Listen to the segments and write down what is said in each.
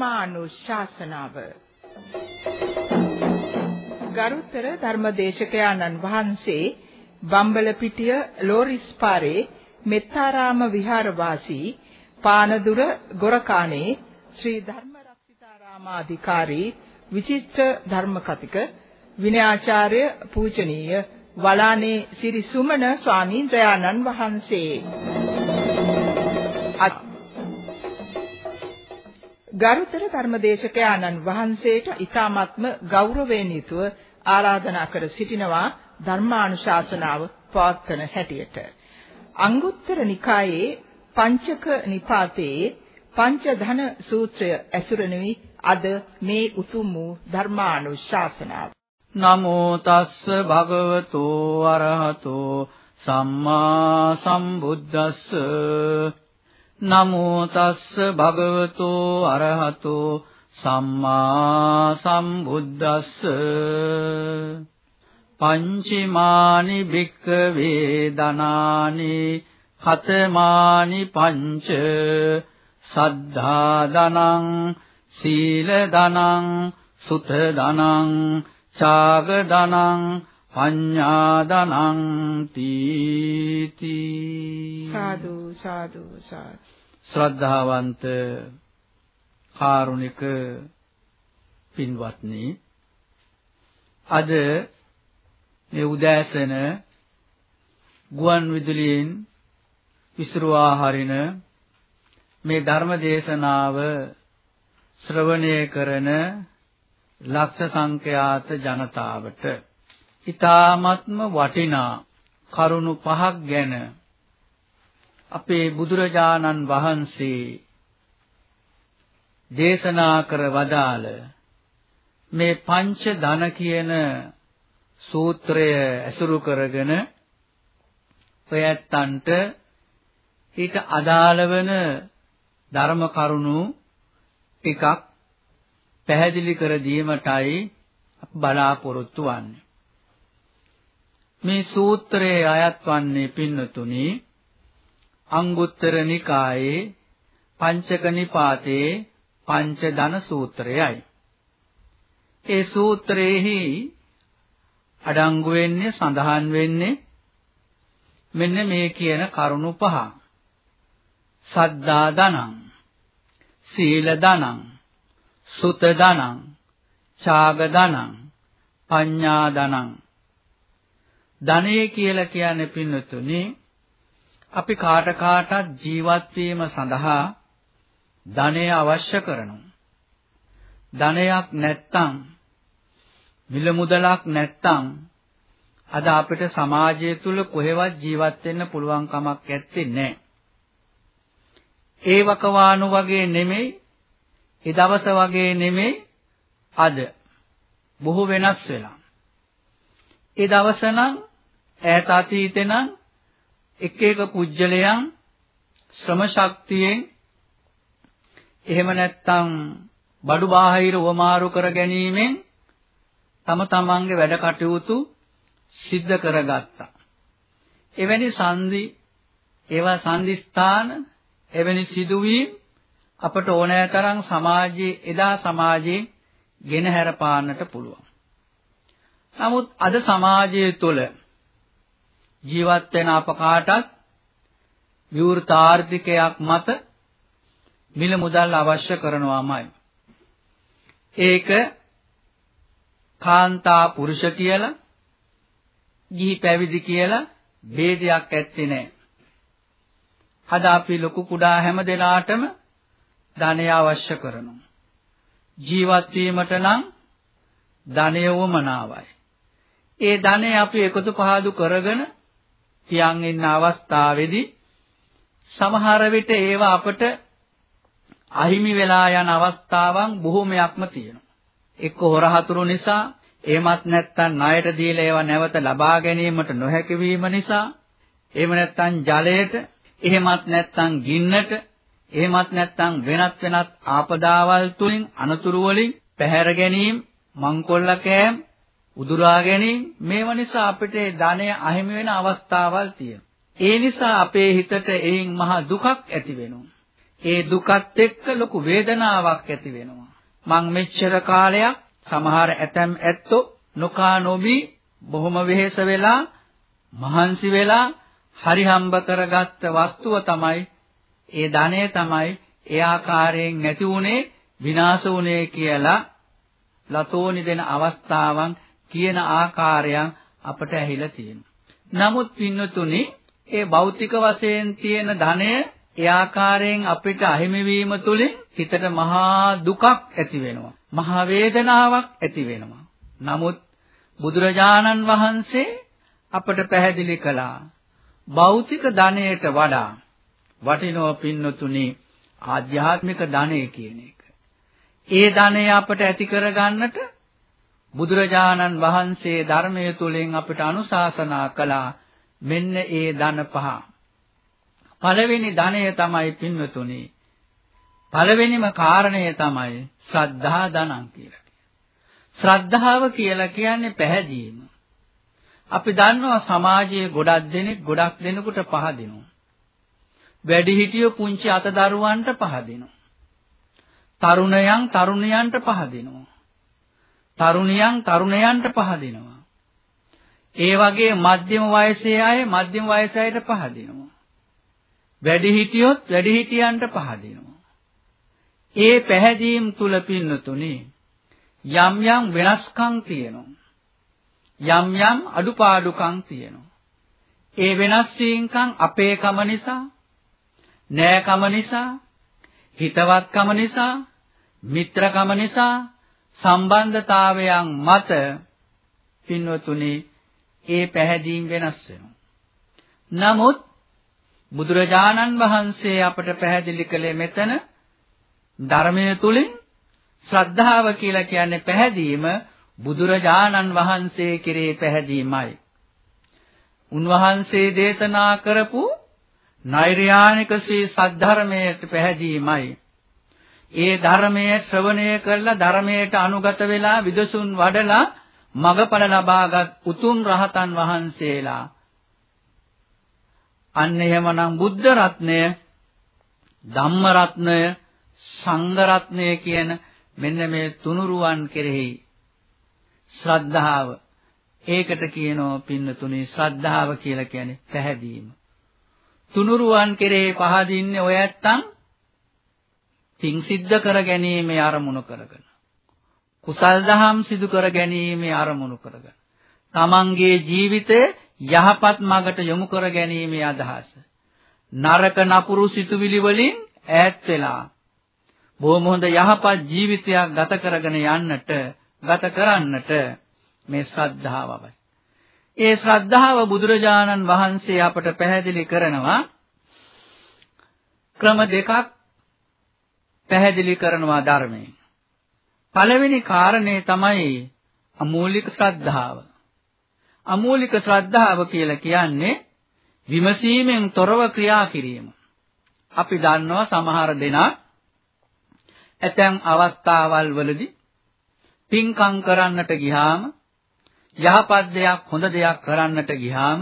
ධර්මානුශාසනාව. ගරුතර ධර්මදේශකයාණන් වහන්සේ බම්බලපිටිය ලෝරිස් පාරේ මෙත්තාරාම විහාරවාසී පානදුර ගොරකානේ ශ්‍රී ධර්මරක්ෂිතාරාමාධිකාරී විචිත්‍ර ධර්මකතික විනයාචාර්ය පූජනීය වලානේ සිරි සුමන ස්වාමීන් වහන්සේ. ගරුතර ධර්මදේශක ආනන් වහන්සේට ඊ타මත්ම ගෞරවයෙන් යුතුව ආරාධනා කර සිටිනවා ධර්මානුශාසනාව පවත්වන හැටියට. අංගුත්තර නිකායේ පංචක නිපාතයේ පංච ධන සූත්‍රය ඇසුරෙනුයි අද මේ උතුම් වූ ධර්මානුශාසනාව. නමෝ තස්ස භගවතු අරහතෝ සම්මා සම්බුද්දස්ස නමෝ තස්ස භගවතෝ අරහතෝ සම්මා සම්බුද්දස්ස. පංචමානි භික්ඛවේ දනානි ඛතමානි පංච සද්ධා දනං සීල දනං සුත දනං චාග දනං පඤ්ඤා දනං තීති සාදු සාදු සාදු. ශ්‍රද්ධාවන්ත කාරුණික පින්වත්නි අද මේ උදෑසන ගුවන් විදුලියෙන් විසිරුවා හරින මේ ධර්ම දේශනාව ශ්‍රවණය කරන ලක්ෂ සංඛ්‍යාත ජනතාවට ඊ타ත්ම වටිනා කරුණු පහක් ගැන අපේ බුදුරජාණන් වහන්සේ දේශනා කර වදාළ මේ පංච ධන කියන සූත්‍රය ඇසුරු කරගෙන ඔයත්තන්ට ඊට අදාළ වෙන ධර්ම කරුණු ටිකක් පැහැදිලි කර දීමටයි බලාපොරොත්තු වන්නේ. මේ සූත්‍රයේ අයත් වන්නේ පින්නතුනි අංගුත්තර නිකායේ පංචක නිපාතේ පංච ධන සූත්‍රයයි. ඒ සූත්‍රයේහි අඩංගු වෙන්නේ සඳහන් වෙන්නේ මෙන්න මේ කියන කරුණු පහ. සද්දා දනං සීල දනං සුත දනං ඡාග දනං පඤ්ඤා දනං ධනය කියලා කියන්නේ පින්නතුනේ අපි කාට කාටත් ජීවත් වීම සඳහා ධනය අවශ්‍ය කරනවා. ධනයක් නැත්තම් මිල මුදලක් නැත්තම් අද අපිට සමාජය තුල කොහෙවත් ජීවත් වෙන්න පුළුවන් කමක් නැත්තේ නෑ. ඒ වකවානු වගේ නෙමෙයි, ඒ දවස වගේ නෙමෙයි අද බොහෝ වෙනස් වෙලා. ඒ දවස නම් ඈත අතීතේ නම් එක එක පුජ්‍යලයන් ශ්‍රම ශක්තියෙන් එහෙම නැත්නම් බඩු බාහිර වමාරු කර ගැනීමෙන් තම තමන්ගේ වැඩ කටයුතු සිද්ධ කරගත්තා. එවැනි සංදි ඒවා සංදිස්ථාන එවැනි සිදුවීම් අපට ඕනෑතරම් සමාජයේ එදා සමාජයේ ගෙනහැර පාන්නට පුළුවන්. නමුත් අද සමාජය තුළ ජීවත් වෙන අප කාටත් විවෘත ආර්ථිකයක් මත මිල මුදල් අවශ්‍ය කරනවාමයි. ඒක කාන්තා පුරුෂ කියලා ගිහි පැවිදි කියලා ભેදයක් ඇත්තේ නැහැ. අද අපි ලොකු කුඩා හැම දෙනාටම ධනය අවශ්‍ය කරනවා. ජීවත් වීමට නම් ධනය වමනාවයි. ඒ ධනය අපි එකතු පහදු කරගෙන තියන් ඉන්න අවස්ථාවේදී සමහර විට ඒවා අපට අහිමි වෙලා යන අවස්ථාවන් බොහෝමයක්ම තියෙනවා. එක්ක හොරහතුරු නිසා, එහෙමත් නැත්නම් ණයට දීලා ඒවා නැවත ලබා ගැනීමට නොහැකි වීම නිසා, එහෙම නැත්නම් ජලයට, එහෙමත් නැත්නම් ගින්නට, එහෙමත් නැත්නම් වෙනත් වෙනත් ආපදාවල් තුලින් අනතුරු වලින් පැහැර ගැනීම, මංකොල්ල කෑම්, උදුරා ගැනීම මේව නිසා අපිට ධනය අහිමි වෙන අවස්ථාවල් තියෙනවා. ඒ නිසා අපේ හිතට එයින් මහා දුකක් ඇති වෙනවා. ඒ දුකත් එක්ක ලොකු වේදනාවක් ඇති වෙනවා. මං මෙච්චර කාලයක් සමහර ඇතැම් ඇත්තෝ නොකා නොබී බොහොම වෙහෙස වෙලා මහන්සි වෙලා හරි හම්බ කරගත්ත වස්තුව තමයි ඒ ධනය තමයි ඒ ආකාරයෙන් නැති වුනේ විනාශ වුනේ කියලා ලතෝනි දෙන අවස්ථාවන් කියන ආකාරයන් අපට ඇහිලා තියෙනවා. නමුත් පින්නතුනි ඒ භෞතික වශයෙන් තියෙන ධනය ඒ ආකාරයෙන් අපිට අහිමි වීම තුලින් හිතට මහා දුකක් ඇති වෙනවා. මහා වේදනාවක් ඇති වෙනවා. නමුත් බුදුරජාණන් වහන්සේ අපට පැහැදිලි කළා භෞතික ධනයට වඩා වටිනව පින්නතුනි ආධ්‍යාත්මික ධනය කියන එක. ඒ ධනය අපට ඇති කරගන්නට බුදුරජාණන් වහන්සේ ධර්මයේ තුලින් අපට අනුශාසනා කළා මෙන්න ඒ ධන පහ. පළවෙනි ධනය තමයි පින්වතුනි. පළවෙනිම කාරණය තමයි ශ්‍රද්ධා ධනං කියලා ශ්‍රද්ධාව කියලා කියන්නේ පැහැදීම. අපි දන්නවා සමාජයේ ගොඩක් දෙනෙක් ගොඩක් දෙනෙකුට පහදිනවා. වැඩිහිටියෝ පුංචි අතදරුවන්ට පහදිනවා. තරුණයන් තරුණියන්ට පහදිනවා. තරුණියන් තරුණයන්ට පහදිනවා. ඒ වගේ මධ්‍යම වයසේ අය මධ්‍යම වයසේ අයට පහදිනවා. වැඩිහිටියොත් වැඩිහිටියන්ට පහදිනවා. ඒ පැහැදීම් තුල පින්නතුනි යම් යම් වෙනස්කම් තියෙනවා. යම් යම් අඩුපාඩුකම් තියෙනවා. ඒ වෙනස් වීමකම් අපේකම නිසා, නෑකම නිසා, හිතවත්කම නිසා, මිත්‍රකම නිසා, සම්බන්ධතාවයන් මත පින්වතුනි ඒ පැහැදීම් වෙනස් වෙනවා. නමුත් බුදුරජාණන් වහන්සේ අපට පැහැදිලි කළේ මෙතන ධර්මයේ තුලින් ශ්‍රද්ධාව කියලා කියන්නේ පැහැදීම බුදුරජාණන් වහන්සේ කෙරේ පැහැදීමයි. උන්වහන්සේ දේශනා කරපු නෛර්යානික ශ්‍රී සද්ධර්මයේ පැහැදීමයි. ඒ ධර්මයේ ශ්‍රවණය කරලා ධර්මයට අනුගත වෙලා විදසුන් වඩලා මගඵල ලබාගත් උතුම් රහතන් වහන්සේලා. අන්න එහෙමනම් බුද්ධ රත්නය ධම්ම රත්නය සංඝ රත්නය කියන මෙන්න මේ තුනුරුවන් කෙරෙහි ශ්‍රද්ධාව. ඒකට කියනවා පින්නතුනේ ශ්‍රද්ධාව කියලා කියන්නේ පැහැදීම. තුනුරුවන් කෙරෙහි පහදින්නේ ඔය ඇත්තන් පිං සිද්ධ කර ගැනීමේ අරමුණු කරගෙන කුසල් දහම් සිදු කර ගැනීමේ අරමුණු කරගෙන තමන්ගේ ජීවිතය යහපත් මඟට යොමු කර ගැනීමේ අදහස නරක නපුරු සිතුවිලි වලින් ඈත් වෙලා බොහොම හොඳ යහපත් ජීවිතයක් ගත කරගෙන යන්නට ගත කරන්නට මේ ශ්‍රද්ධාව අවශ්‍යයි. ඒ ශ්‍රද්ධාව බුදුරජාණන් වහන්සේ අපට පැහැදිලි කරනවා ක්‍රම දෙකක් පැහැදිලි කරනවා ධර්මයෙන්. පළවෙනි කාරණේ තමයි අමූලික ශ්‍රද්ධාව. අමූලික ශ්‍රද්ධාව කියලා කියන්නේ විමසීමෙන් තොරව ක්‍රියා කිරීම. අපි දන්නවා සමහර දෙනා ඇතැම් අවස්ථාවල් වලදී පින්කම් කරන්නට ගියාම යහපත් දෙයක් හොඳ දෙයක් කරන්නට ගියාම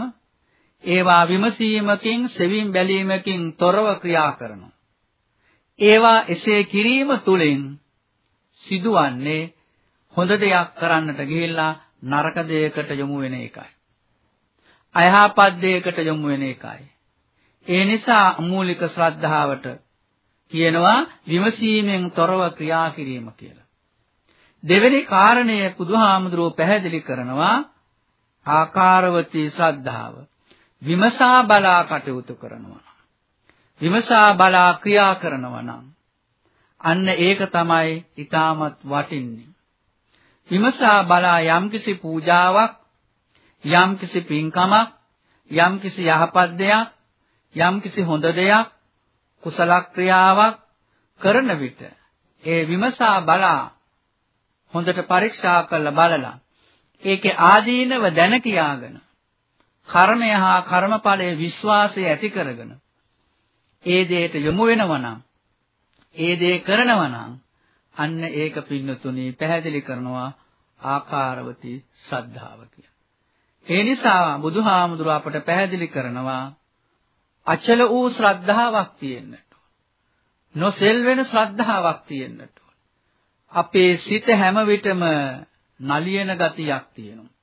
ඒවා විමසීමකින් සෙවින් බැලීමකින් තොරව ක්‍රියා කරනවා. ඒවා එසේ කිරීම තුළින් සිදුවන්නේ හොඳ දෙයක් කරන්නට ගිහිල්ලා නරක දෙයකට යොමු වෙන එකයි. අයහපත් දෙයකට යොමු වෙන එකයි. ඒ නිසා මූලික ශ්‍රද්ධාවට කියනවා විමසීමෙන් තොරව ක්‍රියා කිරීම කියලා. දෙවෙනි කාරණය බුදුහාමුදුරුව පැහැදිලි කරනවා ආකාරවතී ශ්‍රද්ධාව. විමසා බලා කටයුතු කරනවා. විමසා බලා ක්‍රියා කරනවා නම් අන්න ඒක තමයි ඊටමත් වටින්නේ. විමසා බලා යම්කිසි පූජාවක් යම්කිසි පින්කමක් යම්කිසි යහපත් දෙයක් යම්කිසි හොඳ දෙයක් කුසල ක්‍රියාවක් කරන විට ඒ විමසා බලා හොඳට පරීක්ෂා කරලා බලලා ඒකේ ආදීනව දැන කියාගෙන කර්මය හා කර්මඵලයේ විශ්වාසය ඇති කරගෙන ඒ දෙයට යොමු වෙනවා නම් ඒ දේ කරනවා නම් අන්න ඒක පින්නතුණි පැහැදිලි කරනවා ආකාරවති ශ්‍රද්ධාව කියලා. ඒ නිසා බුදුහාමුදුරුව අපට පැහැදිලි කරනවා අචල වූ ශ්‍රද්ධාවක් තියෙන්නට. නොසෙල් වෙන ශ්‍රද්ධාවක් තියෙන්නට අපේ සිත හැම විටම නලියන ගතියක් තියෙනවා.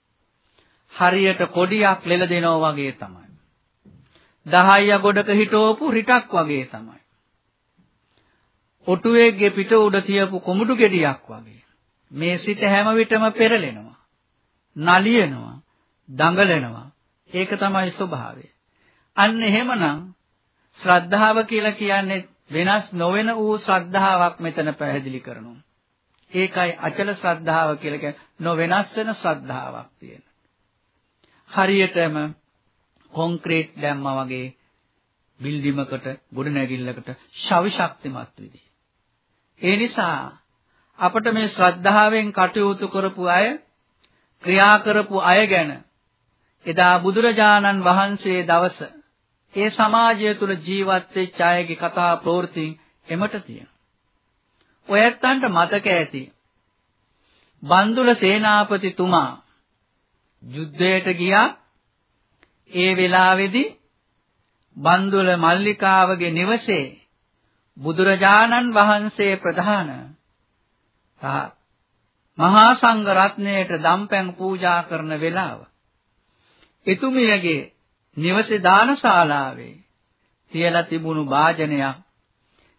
හරියට කොඩියක් ලෙල දෙනවා වගේ තමයි. දහය ගොඩක හිටවපු රිටක් වගේ තමයි. ඔටුවේගේ පිට උඩ තියපු කොමුඩු ගෙඩියක් වගේ. මේ සිත හැම විටම පෙරලෙනවා. නලියනවා. දඟලනවා. ඒක තමයි ස්වභාවය. අන්න එහෙමනම් ශ්‍රද්ධාව කියලා කියන්නේ වෙනස් නොවන වූ ශ්‍රද්ධාවක් මෙතන පැහැදිලි කරනවා. ඒකයි අචල ශ්‍රද්ධාව කියලා කියන්නේ නොවෙනස් වෙන ශ්‍රද්ධාවක් තියෙන. හරියටම කොන්ක්‍රීට් දැම්මා වගේ බිල්ඩිමකට ගොඩනැගිල්ලකට ශවි ශක්තිමත් විදිහ. ඒ නිසා අපට මේ ශ්‍රද්ධාවෙන් කටයුතු කරපු අය ක්‍රියා කරපු අය ගැන එදා බුදුරජාණන් වහන්සේ දවස ඒ සමාජය තුල ජීවත් වෙච්ච අයගේ කතා ප්‍රවෘත්ති එමට තියෙනවා. ඔයත්තන්ට මතක ඇති. බන්දුල සේනාපතිතුමා යුද්ධයට ගියා. ඒ වෙලාවේදී බන්දුල මල්ලිකාවගේ නිවසේ බුදුරජාණන් වහන්සේ ප්‍රධාන මහා සංඝ රත්නයට දම්පැන් පූජා කරන වෙලාව එතුමියගේ නිවසේ දානශාලාවේ තියලා තිබුණු වාජනයක්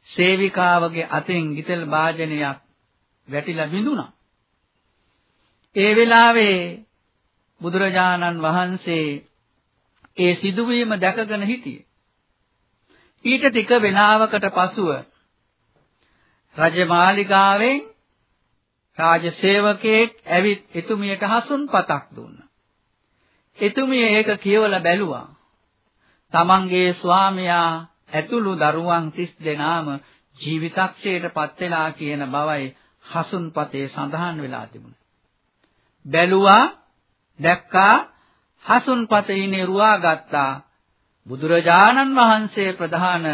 සේවිකාවගේ අතින් ගිතෙල් වාජනයක් වැටිලා බිඳුණා. ඒ වෙලාවේ බුදුරජාණන් වහන්සේ ඒ සිදුවීම දැකගෙන හිටියේ. ඊට ටික වෙලාවකට පසුව රජමාලිගාවෙන් රාජසේවකයෙක් ඇවිත් එතුමියට හසුන් පතක් දුන්නා. එතුමිය ඒක කියවලා බැලුවා. තමන්ගේ ස්වාමියා ඇතුළු දරුවන් 30 දෙනාම ජීවිතක්ෂයට පත් වෙලා කියන බවයි හසුන්පතේ සඳහන් වෙලා තිබුණේ. බැලුවා දැක්කා හසුන්පතේ ඉනේ ගත්තා බුදුරජාණන් වහන්සේ ප්‍රධාන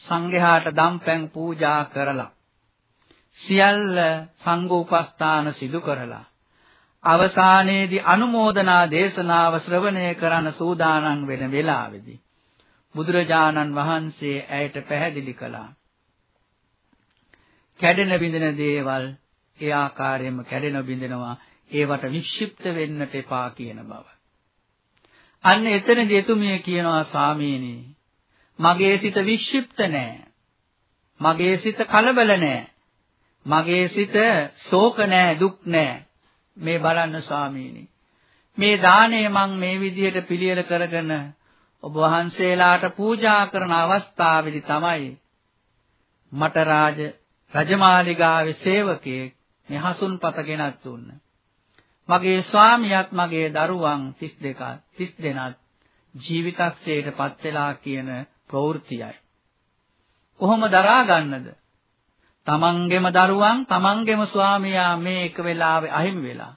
සංඝයාට දම්පැන් පූජා කරලා සියල්ල සංඝෝපස්ථාන සිදු කරලා අවසානයේදී අනුමෝදනා දේශනාව ශ්‍රවණය කරන සූදානම් වෙන වෙලාවේදී බුදුරජාණන් වහන්සේ ඇයට පැහැදිලි කළා. කැඩෙන බිඳෙන දේවල් ඒ ආකාරයෙන්ම කැඩෙන බිඳෙනවා ඒවට වික්ෂිප්ත වෙන්නට එපා කියන බව. අන්න එතනදී එතුමිය කියනවා ස්වාමීනි මගේ සිත වික්ෂිප්ත නෑ. මගේ සිත කලබල නෑ. මගේ සිත ශෝක නෑ දුක් නෑ. මේ බලන්න ස්වාමීනි. මේ දාණය මං මේ විදිහට පිළියෙල කරගෙන ඔබ වහන්සේලාට පූජා කරන අවස්ථාවේදී තමයි මට රාජ රජමාලිගාවේ සේවකයෙක් මේ හසුන්පත ගෙනත් දුන්න. මගේ ස්වාමියාත් මගේ දරුවන් 32ක් 30 දෙනාත් ජීවිතක්ෂයට පත් වෙලා කියන ප්‍රවෘත්තියයි. කොහොම දරා ගන්නද? තමන්ගේම දරුවන් තමන්ගේම ස්වාමියා මේ එක වෙලාවෙ අහිමි වෙලා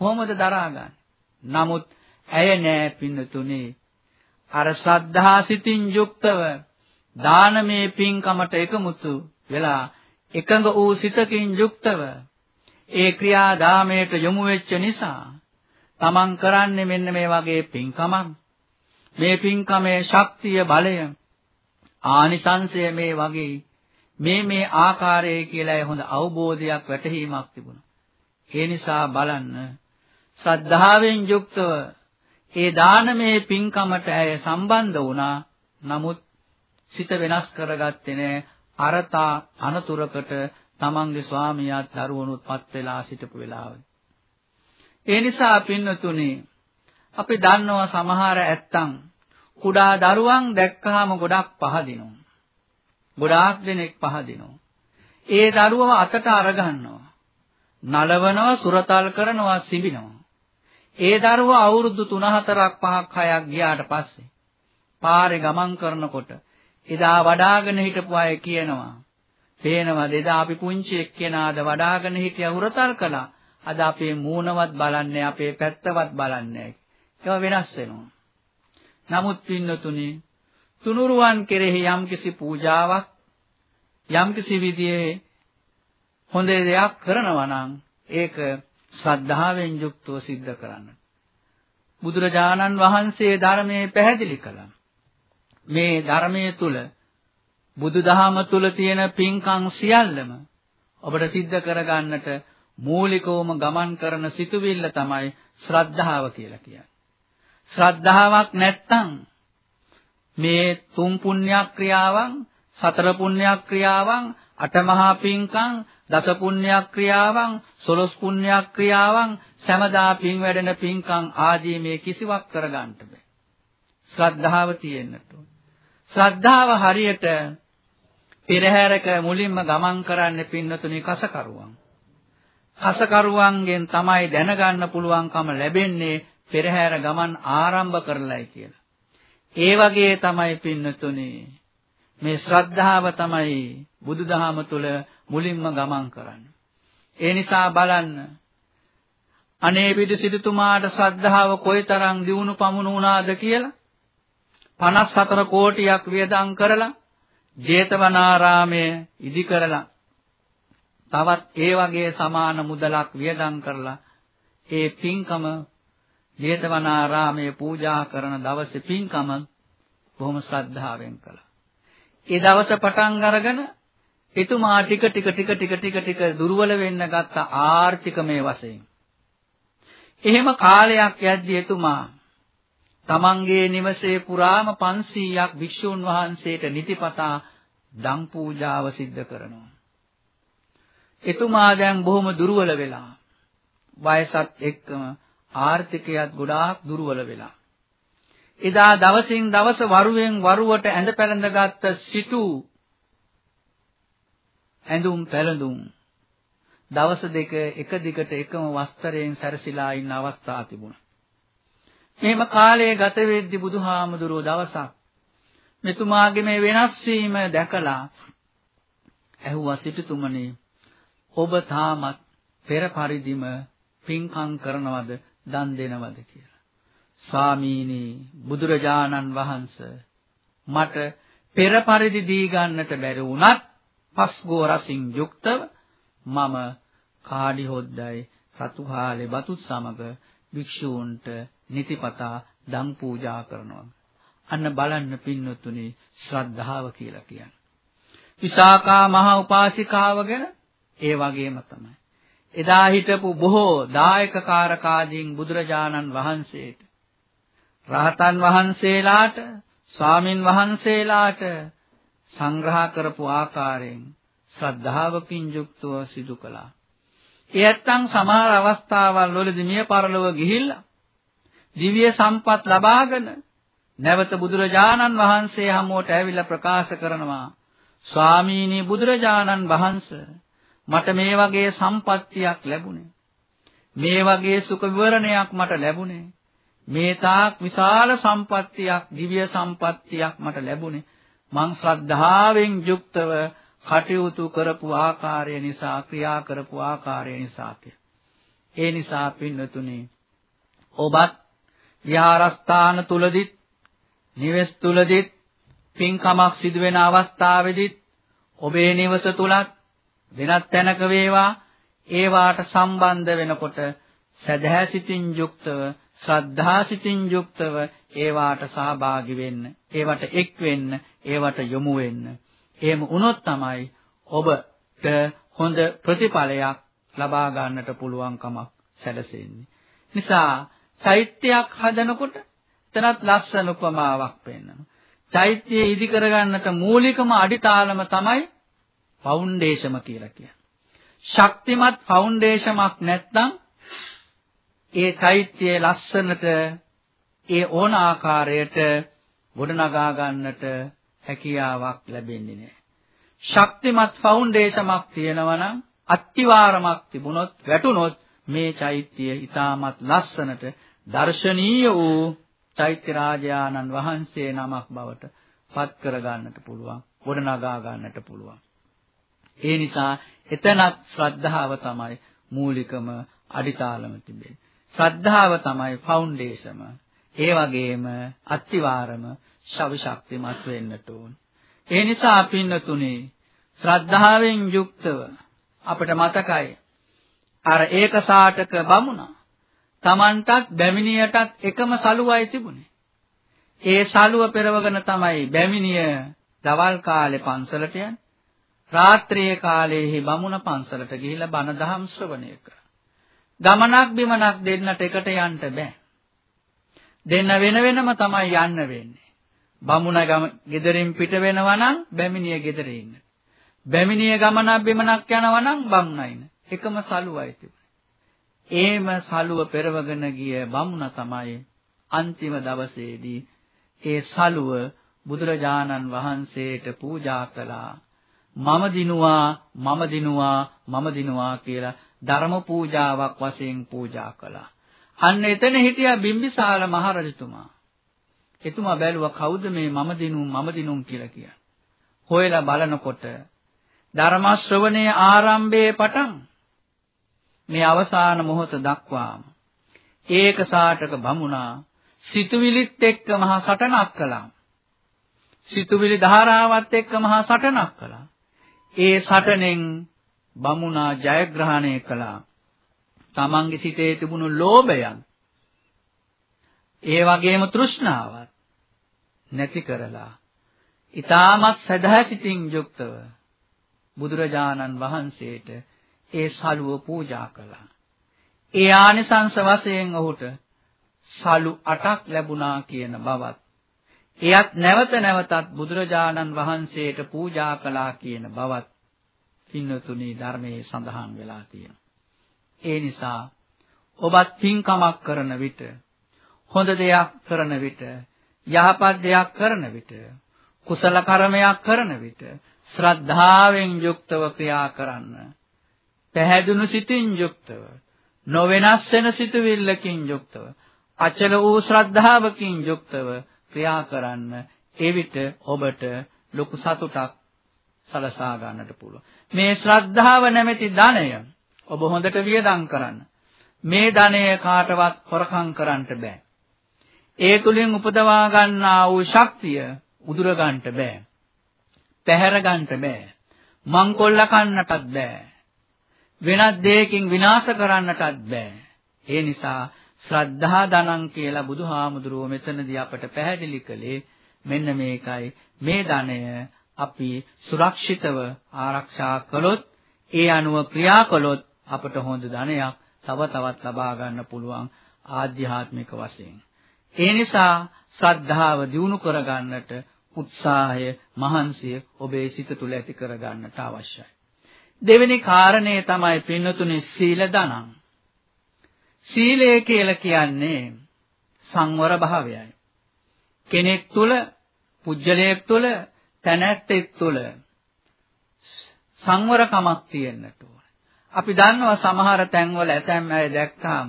කොහොමද දරාගන්නේ? නමුත් ඇය නෑ පින්නතුනේ අර ශ්‍රද්ධා සිතින් යුක්තව දානමේ පින්කමට එකමුතු වෙලා එකඟ වූ සිතකින් යුක්තව ඒ ක්‍රියාදාමයට යොමු වෙච්ච නිසා තමන් කරන්නේ මෙන්න මේ වගේ පින්කමක් මේ පින්කමේ ශක්තිය බලය ආනිසංසය මේ වගේ මේ මේ ආකාරයේ කියලා හොඳ අවබෝධයක් වැටහීමක් තිබුණා. ඒ නිසා බලන්න ශ්‍රද්ධාවෙන් යුක්තව ඒ දානමේ පින්කමට ඇය සම්බන්ධ වුණා. නමුත් සිත වෙනස් කරගත්තේ නෑ. අරතා අනතුරකට තමන්ගේ ස්වාමියාත් දරුවනුත්පත් වෙලා සිටපු වෙලාව. ඒ නිසා පින්නතුනි අපි දන්නවා සමහර ඇත්තන් කුඩා දරුවන් දැක්කහම ගොඩක් පහදිනවා. ගොඩාක් දෙනෙක් පහදිනවා. ඒ දරුවව අතට අරගන්නවා. නලවනවා, සුරතල් කරනවා, සිඹිනවා. ඒ දරුවා අවුරුදු 3-4ක් 5ක් 6ක් ගියාට පස්සේ පාරේ ගමන් කරනකොට එදා වඩාගෙන හිටපු අය කියනවා පේනවද එදා අපි පුංචි එක්කෙනාද වඩාගෙන හිටියා හුරතල් කළා අද අපේ මූණවත් බලන්නේ අපේ පැත්තවත් බලන්නේ ඒවා වෙනස් වෙනවා නමුත් පින්නතුනි තුනුරුවන් කෙරෙහි යම්කිසි පූජාවක් යම්කිසි විදිහේ හොඳ දෙයක් කරනවා නම් ඒක ශ්‍රද්ධාවෙන් යුක්තව සිද්ධ කරන්න. බුදුරජාණන් වහන්සේ ධර්මයේ පැහැදිලි කළා. මේ ධර්මයේ තුල බුදුදහම තුල තියෙන පින්කම් සියල්ලම ඔබට සිද්ධ කරගන්නට මූලිකවම ගමන් කරන සිතුවිල්ල තමයි ශ්‍රද්ධාව කියලා කියන්නේ. ශ්‍රද්ධාවක් නැත්තම් මේ තුන් පුණ්‍යක් ක්‍රියාවන් සතර පුණ්‍යක් ක්‍රියාවන් අටමහා පින්කම් දස පුණ්‍යක් ක්‍රියාවන් සොළොස් පුණ්‍යක් ක්‍රියාවන් සමදා පින් වැඩෙන පින්කම් ආදී මේ කිසිවක් කරගන්න බෑ ශ්‍රද්ධාව තියෙන්නට ශ්‍රද්ධාව හරියට පෙරහැරක මුලින්ම ගමන් කරන්න පින්නතුනි කසකරුවන් කසකරුවන්ගෙන් තමයි දැනගන්න පුළුවන්කම ලැබෙන්නේ පෙරහැර ගමන් ආරම්භ කරලයි කියලා. ඒ වගේ තමයි පින්නතුනි මේ ශ්‍රද්ධාව තමයි බුදුදහම තුළ මුලින්ම ගමන් කරන්නේ. ඒ නිසා බලන්න අනේ පිටු සිටුතුමාට ශ්‍රද්ධාව කොයිතරම් දියුණු පමුණු වුණාද කියලා 54 කෝටියක් වියදම් කරලා ජේතවනාරාමය ඉදි කරලා තවත් ඒ වගේ සමාන මුදලක් වියදම් කරලා ඒ පින්කම ජේතවනාරාමයේ පූජා කරන දවසේ පින්කම බොහොම ශ්‍රද්ධාවෙන් කළා. ඒ දවස පටන් අරගෙන එතුමා ටික ටික ටික ටික ටික ටික දුර්වල වෙන්න ගත්ත ආර්ථිකමය වශයෙන්. එහෙම කාලයක් යද්දී එතුමා තමන්ගේ නිවසේ පුරාම 500ක් භික්ෂූන් වහන්සේට නිතිපතා දන් පූජාව සිද්ධ කරනවා. එතුමා දැන් බොහොම දුර්වල වෙලා වයසත් එක්කම ආර්ථිකයත් ගොඩාක් දුර්වල වෙලා. එදා දවසින් දවස වරුවෙන් වරුවට ඇඳ පැළඳගත් සිටු ඇඳුම් පැළඳුම් දවස් දෙක එක දිගට එකම වස්ත්‍රයෙන් සැරසිලා ඉන්න අවස්ථා තිබුණා. මෙහෙම කාලය ගත වෙද්දි බුදුහාමුදුරුවෝ දවසක් මෙතුමාගේ මේ වෙනස් වීම දැකලා ඇහුවා සිටුතුමනි ඔබ තාමත් පෙර පරිදිම පින්කම් කරනවද දන් දෙනවද කියලා. ස්වාමීනි බුදුරජාණන් වහන්සේ මට පෙර පරිදි දී ගන්නට බැරි වුණත් පස්ගෝ රසින් යුක්තව මම කාඩි හොද්දයි රතු හාලේ බතුත් සමග භික්ෂූන්ට නිතිපතා දම් පූජා කරනවා. අන්න බලන්න පින්නතුනි ශ්‍රද්ධාව කියලා කියන්නේ. විසාකා මහ උපාසිකාව ගැන ඒ වගේම තමයි. එදා හිටපු බොහෝ දායක කාරකාදීන් බුදුරජාණන් වහන්සේට රහතන් වහන්සේලාට ස්වාමින් වහන්සේලාට සංග්‍රහ කරපු ආකාරයෙන් ශ්‍රද්ධාවකින් යුක්තව සිදු කළා. ඒ ඇත්තන් සමහර අවස්ථාවල් වලදී මිය පරලොව ගිහිල්ලා දිව්‍ය සම්පත් ලබාගෙන නැවත බුදුරජාණන් වහන්සේ හමුවට ඇවිල්ලා ප්‍රකාශ කරනවා ස්වාමීනි බුදුරජාණන් වහන්සේ මට මේ වගේ සම්පත්තියක් ලැබුණේ. මේ වගේ සුඛ විවරණයක් මට ලැබුණේ. මේ තාක් විශාල සම්පත්තියක් දිව්‍ය සම්පත්තියක් මට ලැබුණේ. මං ශ්‍රද්ධාවෙන් යුක්තව කටයුතු කරපු ආකාරය නිසා ක්‍රියා කරපු ආකාරය නිසා ඒ නිසා පින්නතුනි ඔබත් විහාරස්ථාන තුලදිත් නිවෙස් තුලදිත් පින්කමක් සිදුවෙන අවස්ථාවේදීත් ඔබේ නිවස තුලත් වෙනත් තැනක වේවා ඒවාට සම්බන්ධ වෙනකොට සදහැසිතින් යුක්තව ශ්‍රද්ධාසිතින් යුක්තව ඒවාට සහභාගී වෙන්න ඒවට එක් වෙන්න ඒවට යොමු වෙන්න එහෙම වුණොත් තමයි ඔබට හොඳ ප්‍රතිඵලයක් ලබා ගන්නට පුළුවන්කමක් සැලසෙන්නේ. නිසා චෛත්‍යයක් හදනකොට එතනත් ලස්සන උපමාවක් පෙන්වනවා. චෛත්‍යය ඉදි කරගන්නට මූලිකම අඩිතාලම තමයි ෆවුන්ඩේෂම කියලා කියන්නේ. ශක්තිමත් ෆවුන්ඩේෂමක් නැත්නම් ඒ චෛත්‍යය ලස්සනට ඒ ඕන ආකාරයට ගොඩනගා ගන්නට හැකියාවක් ලැබෙන්නේ නැහැ. ශක්තිමත් ෆවුන්ඩේෂමක් තියෙනවා නම් අත්තිවාරමක් තිබුණොත් වැටුනොත් මේ චෛත්‍යය ඊටමත් ලස්සනට දර්ශනීය වූ චෛත්‍ය රාජානන් වහන්සේ නමක් බවට පත් කර ගන්නට පුළුවන් ගොඩනගා ගන්නට පුළුවන්. ඒ නිසා එතනත් ශ්‍රද්ධාව තමයි මූලිකම අඩිතාලම තිබෙන්නේ. ශ්‍රද්ධාව තමයි ෆවුන්ඩේෂම ඒ වගේම අත්තිවාරම ශව ශක්තිමත් වෙන්නට ඕන. ඒ නිසා පින්නතුනේ ශ්‍රද්ධාවෙන් යුක්තව අපිට මතකයි අර ඒක සාටක බමුණා Tamanටත් බැමිණියටත් එකම සලුවයි තිබුණේ. ඒ සලුව පෙරවගෙන තමයි බැමිණිය දවල් කාලේ පන්සලට යන්නේ. රාත්‍රියේ කාලයේහි බමුණ පන්සලට ගිහිල්ලා බණ දහම් ශ්‍රවණය කරා. ගමනක් බිමනක් දෙන්නට එකට යන්න බෑ. දෙන්න වෙන වෙනම තමයි යන්න වෙන්නේ. බමුණ ගම ගෙදරින් පිට වෙනවා නම් බැමිණිය ගෙදර ඉන්න. බැමිණිය ගමනක් බිමනක් යනවා නම් බමුණයින. එකම සලුවයි තිබුණේ. ඒම සලුව පෙරවගෙන ගිය බමුණ තමයි අන්තිම දවසේදී ඒ සලුව බුදුරජාණන් වහන්සේට පූජා කළා. මම දිනුවා මම දිනුවා මම දිනුවා කියලා ධර්ම පූජාවක් වශයෙන් පූජා කළා. අන්න එතන හිටියා බිම්බිසාර මහරජතුමා. එතුමා බැලුවා කවුද මේ මම දිනුම් මම දිනුම් කියලා කියන්නේ. හොයලා බලනකොට ධර්ම ශ්‍රවණයේ ආරම්භයේ පටන් මේ අවසාන මොහොත දක්වාම ඒක සාටක බමුණා සිතුවිලිත් එක්ක මහා සටනක් කළා. සිතුවිලි ධාරාවත් එක්ක මහා සටනක් කළා. ඒ සටනෙන් බමුණා ජයග්‍රහණය කළා. තමන්ගේ සිතේ තිබුණු ලෝභයන් ඒ වගේම තෘෂ්ණාවත් නැති කරලා ඊටමත් සදහසිතින් යුක්තව බුදුරජාණන් වහන්සේට ඒ සලුව පූජා කළා. ඒ ආනිසංස වශයෙන් ඔහුට සලු 8ක් ලැබුණා කියන බවත් එයත් නැවත නැවතත් බුදුරජාණන් වහන්සේට පූජා කළා කියන බවත් පින්නතුනි ධර්මයේ සඳහන් වෙලා තියෙනවා. ඒ නිසා ඔබත් පින්කමක් කරන විට හොඳ දෙයක් කරන විට යහපත් දෙයක් කරන විට කුසල කර්මයක් කරන විට ශ්‍රද්ධාවෙන් යුක්තව ක්‍රියා කරන්න. පැහැදුණු සිතින් යුක්තව නොවෙනස් වෙන සිතුවිල්ලකින් යුක්තව අචල වූ ශ්‍රද්ධාවකින් යුක්තව ක්‍රියා කරන්න එවිට ඔබට ලොකු සතුටක් සලසා ගන්නට පුළුවන්. මේ ශ්‍රද්ධාව නැමැති ධනය ඔබ හොඳට වියදම් කරන්න. මේ ධනය කාටවත් හොරකම් කරන්න බෑ. ඒ තුලින් උපදවා ගන්නා වූ ශක්තිය උදුර ගන්නට බෑ. පැහැර ගන්නට බෑ. මංකොල්ල කන්නටත් බෑ. වෙනත් දෙයකින් විනාශ කරන්නටත් බෑ. ඒ නිසා ශ්‍රද්ධා ධනං කියලා බුදුහාමුදුරුවෝ මෙතනදී අපට පැහැදිලි කළේ මෙන්න මේකයි මේ ධනය අපි සුරක්ෂිතව ආරක්ෂා කළොත් ඒ අනුව ක්‍රියා කළොත් අපට හොඳ ධනයක් තව තවත් ලබා ගන්න පුළුවන් ආධ්‍යාත්මික වශයෙන්. ඒ නිසා ශ්‍රද්ධාව දියුණු කරගන්නට උත්සාහය මහන්සිය ඔබේ සිත තුළ ඇති කරගන්නට අවශ්‍යයි. දෙවෙනි කාරණය තමයි පින්නතුනේ සීල දනං. සීලය කියලා කියන්නේ සංවර භාවයයි. කෙනෙක් තුළ, පුජ්‍යලයක් තුළ, තැනැත්තෙක් තුළ සංවරකමක් තියෙන්නට ඕන. අපි දන්නවා සමහර තැන්වල ඇතැම් අය දැක්කාම